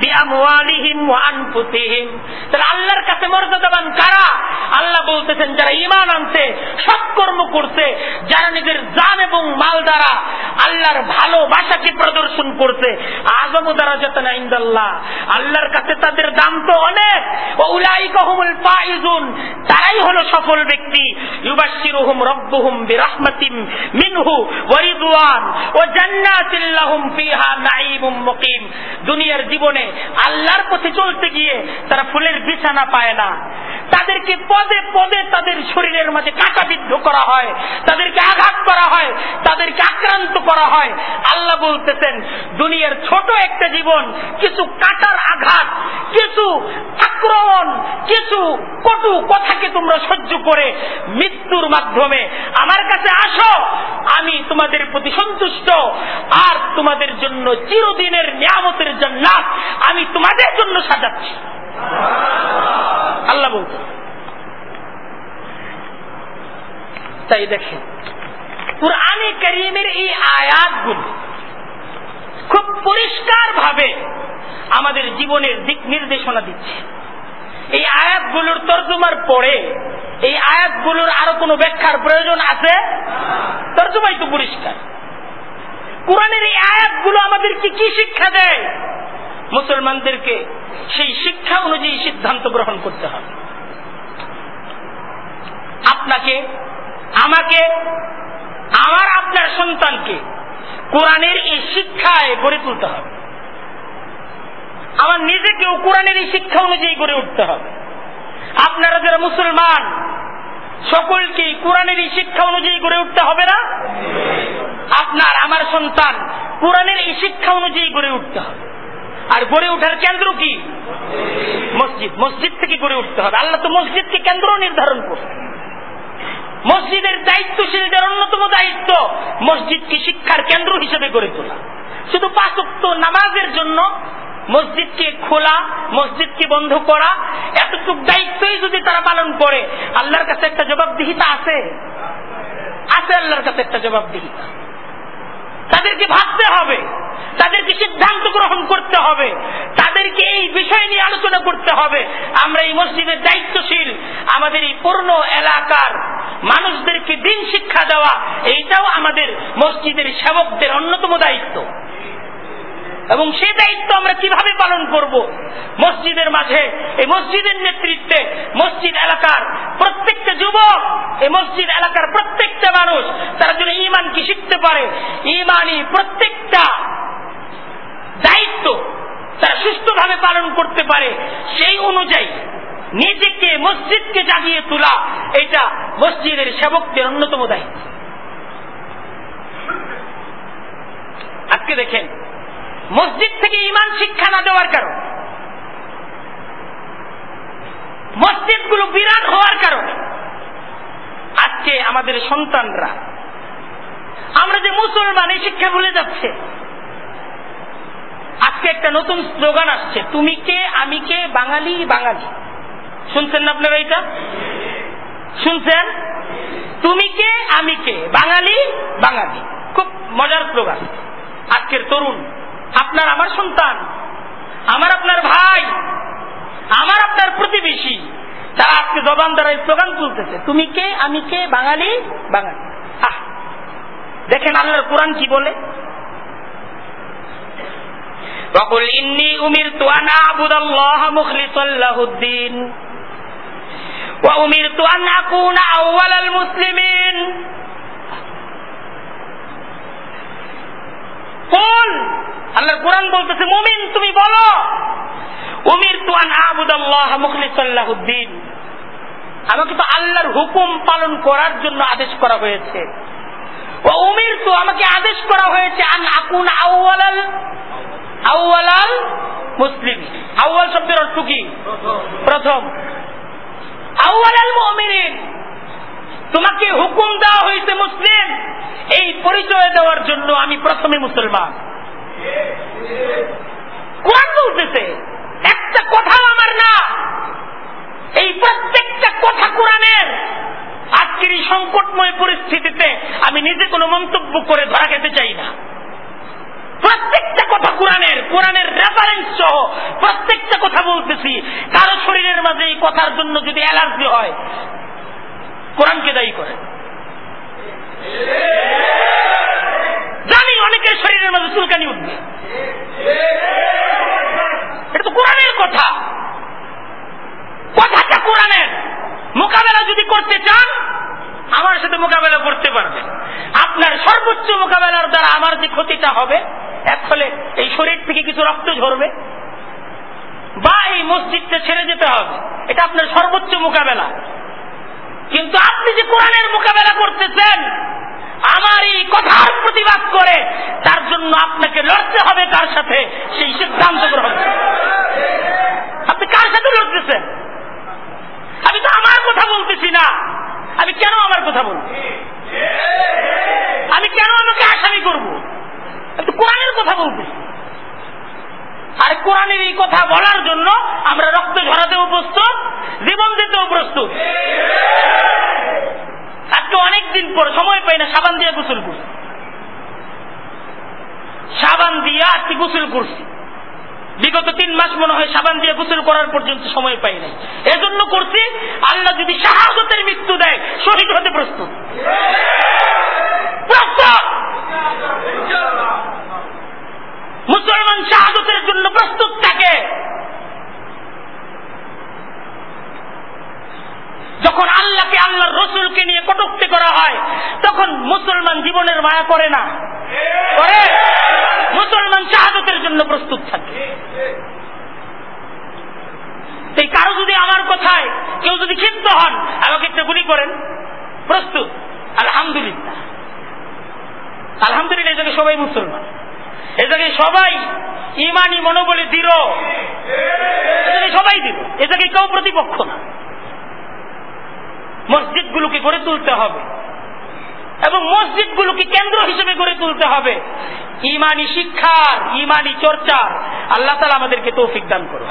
بأموالهم وأنفسهم তাহলে আল্লাহর কাছে মর্যাদাবান কারা আল্লাহ বলতেছেন যারা ইমান আনছে সৎকর্ম করছে যারা নিজের জান এবং মাল দ্বারা আল্লাহর ভালোবাসাকে প্রদর্শন করছে আজম দ্বারা যেতেন ইন্দাল্লাহ আল্লাহর কাছে তাদের দাম তো অনেক ও উলাই কহমুল পাইজুন তারাই হলো সফল ব্যক্তি ইউবাশিরুহুম রব্বুহুম বিরাহমাতিম মিনহু দুনিয়ার জীবনে আল্লাহর পথে চলতে গিয়ে তারা ফুলের বিছানা পায় না। তাদেরকে পদে পদে তাদের শরীরের মাঝে কাটাবিদ্ধ করা হয়, তাদেরকে আঘাত করা হয়, তাদেরকে আক্রান্ত করা হয়। আল্লাহ বলতেছেন, দুনিয়ার ছোট একটা জীবন, কিছু কাটার আঘাত, কিছু আক্রমণ, কিছু কটু কথাকে তোমরা সহ্য করে মৃত্যুর মাধ্যমে আমার কাছে আসো, আমি তোমাদের প্রতি সন্তুষ্ট। আর তোমাদের জন্য চিরদিনের নিয়ামতের জন্য আমি তোমাদের জন্য সাজাচ্ছি। আল্লাহ বলতে তাই দেখেন, কোরআনে করিমের এই আয়াতগুলো খুব পরিষ্কার ভাবে আমাদের জীবনের দিক নির্দেশনা দিচ্ছে। এই আয়াতগুলোর তর্জমার পরে এই আয়াতগুলোর আরও কোনো ব্যাখ্যার প্রয়োজন আছে? তর্জমাই তো পরিষ্কার। কোরআনের এই আয়াতগুলো আমাদেরকে কি শিক্ষা দেয়? মুসলমানদেরকে সেই শিক্ষা অনুযায়ী সিদ্ধান্ত গ্রহণ করতে হবে। আপনাকে, আমাকে, আমার আপনার সন্তানকে কোরআনের এই শিক্ষায় গড়ে তুলতে হবে। আমার নিজেকেও কোরআনের এই শিক্ষা অনুযায়ী গড়ে উঠতে হবে। আপনারা যারা মুসলমান, সকলকে কোরআনের এই শিক্ষা অনুযায়ী গড়ে উঠতে হবে না? আপনার, আমার সন্তান, কোরআনের এই শিক্ষা অনুযায়ী গড়ে উঠতে হবে। আর গড়ে ওঠার কেন্দ্র কি? মসজিদ। মসজিদ থেকে গড়ে উঠতে হবে। আল্লাহ তো মসজিদকে কেন্দ্র নির্ধারণ করছে মসজিদের দায়িত্বশীলদের অন্যতম দায়িত্ব মসজিদকে শিক্ষার কেন্দ্র হিসেবে গড়ে তোলা। শুধু পাঁচক্ত নামাজের জন্য মসজিদকে খোলা, মসজিদকে বন্ধ করা, এতটুক দায়িত্বই যদি তারা পালন করে, আল্লাহর কাছে একটা জবাবদিহিতা আছে। আছে আল্লাহর কাছে একটা জবাবদিহিতা। তাদেরকে ভাবতে হবে, তাদেরকে সিদ্ধান্ত গ্রহণ করতে হবে, তাদেরকে এই বিষয় নিয়ে আলোচনা করতে হবে। আমরা এই মসজিদের দায়িত্বশীল, আমাদের এই পূর্ণ এলাকার মানুষদেরকে দিন শিক্ষা দেওয়া, এইটাও আমাদের মসজিদের সেবকদের অন্যতম দায়িত্ব। এবং সেই দায়িত্ব আমরা কীভাবে পালন করব? মসজিদের মাঝে এই মসজিদের নেতৃত্বে মসজিদ এলাকার প্রত্যেকটা যুবক, এই মসজিদ এলাকার প্রত্যেকটা মানুষ, তারা যেন ইমান কি শিখতে পারে। ইমানই প্রত্যেকটা দায়িত্ব তারা সুস্থভাবে পালন করতে পারে। সেই অনুযায়ী নিজেকে মসজিদকে জাগিয়ে তোলা, এটা মসজিদের সেবকদের অন্যতম দায়িত্ব। আজকে দেখেন মসজিদ থেকে ইমান শিক্ষা না দেওয়ার কারণ। মসজিদগুলো বিরাট হওয়ার কারণে। আজকে আমাদের সন্তানরা, আমরা যে মুসলমান, এই শিক্ষা ভুলে যাচ্ছে। আজকে একটা নতুন স্লোগান আসছে, তুমি কে, আমি কে, বাঙালি বাঙালি? শুনছেন না আপনারা এটা? শুনছেন? তুমি কে, আমি কে, বাঙালি বাঙালি? খুব মজার স্লোগান। আজকের তরুণ আপনার আমার সন্তান আমার আপনার ভাই আমার আপনার প্রতিবেশী তারা আজকে জবান দ্বারা স্লোগান তুলতেছে তুমি কে আমি কে বাঙালি বাঙালি আহ দেখেন আল্লাহর কোরআন কি বলে وقل إني أمرت أن أعبد الله مخلصا له الدين وأمرت أن أكون أول المسلمين কোন আল্লাহর কোরআন বলতেছে, মুমিন, তুমি বলো উমির তুয়ান আবুদাল্লাহ মুখলিসাল্লাহুদ্দিন আমাকে তো আল্লাহর হুকুম পালন করার জন্য আদেশ করা হয়েছে। ও উমির তো আমাকে আদেশ করা হয়েছে, আন আকুন আউয়ালাল আউয়ালাল মুসলিম। আউয়াল শব্দের অর্থ কি? প্রথম। আউয়ালাল মুমিনিন। তোমাকে হুকুম দেওয়া হয়েছে মুসলিম। এই পরিচয় দেওয়ার জন্য আমি প্রথমে মুসলমান। কোরআন বলতেছে? একটা কথাও আমার না। এই প্রত্যেকটা কথা কোরআনের। আজকের এই সংকটময় পরিস্থিতিতে আমি নিজে কোনো মন্তব্য করে ধরা খেতে চাই না। প্রত্যেকটা কথা কোরআনের কোরআনের রেফারেন্স সহ প্রত্যেকটা কথা বলতেছি। কারও শরীরের মাঝে এই কথার জন্য যদি অ্যালার্জি হয় কোরআনকে দায়ী করে। জানি অনেকের শরীরের মধ্যে চুলকানি উঠবে। এটা তো কোরআনের কথা। কথাটা কোরআনের। মোকাবেলা যদি করতে চান, আমার সাথে মোকাবেলা করতে পারবেন। আপনার সর্বোচ্চ মোকাবেলার দ্বারা আমার যে ক্ষতিটা হবে, এক ফলে এই শরীর থেকে কিছু রক্ত ঝরবে, বা এই মসজিদটা ছেড়ে যেতে হবে। এটা আপনার সর্বোচ্চ মোকাবেলা। কিন্তু আপনি যে কোরআনের মোকাবেলা করতেছেন, আমার এই কথার প্রতিবাদ করে, তার জন্য আপনাকে লড়তে হবে কার সাথে? সেই সিদ্ধান্ত গ্রহণ আপনি কার সাথে লড়তেছেন? আমি তো আমার কথা বলতেছি না। আমি কেন আমার কথা বলব? আমি কেন আমাকে আসামি করব? আমি তো কোরআনের কথা বলতেছি। আর কোরআনের এই কথা বলার জন্য আমরা রক্ত ঝরাতেও প্রস্তুত, জীবন দিতেও প্রস্তুত। আজকে অনেকদিন পর সময় পাই না সাবান দিয়ে গোসল করছি সাবান দিয়ে আজকে গোসল করছি। বিগত তিন মাস মনে হয় সাবান দিয়ে গোসল করার পর্যন্ত সময় পাই নাই। এজন্য করছি, আল্লাহ যদি শাহাদতের মৃত্যু দেয়, শহীদ হতে প্রস্তুত। প্রস্তুত! মুসলমান শাহাদতের জন্য প্রস্তুত থাকে। যখন আল্লাহকে, আল্লাহর রসুলকে নিয়ে কটুক্তি করা হয়, তখন মুসলমান জীবনের মায়া করে না। করে? মুসলমান শাহাদতের জন্য প্রস্তুত থাকে। এই কারও যদি আমার কথায় কেউ যদি ক্ষিপ্ত হন, আমাকে একটা গুলি করেন। প্রস্তুত। আলহামদুলিল্লাহ। আলহামদুলিল্লাহ জায়গায় সবাই মুসলমান। এ জায়গায় সবাই ইমানি মনোবলে দৃঢ়। এ জায়গায় সবাই দৃঢ়। এটাকে কেউ প্রতিপক্ষ না। মসজিদগুলোকে গড়ে তুলতে হবে। এবং মসজিদগুলোকে কেন্দ্র হিসেবে গড়ে তুলতে হবে। ইমানি শিক্ষার, ইমানি চর্চার। আল্লাহ তালা আমাদেরকে তৌফিক দান করুন।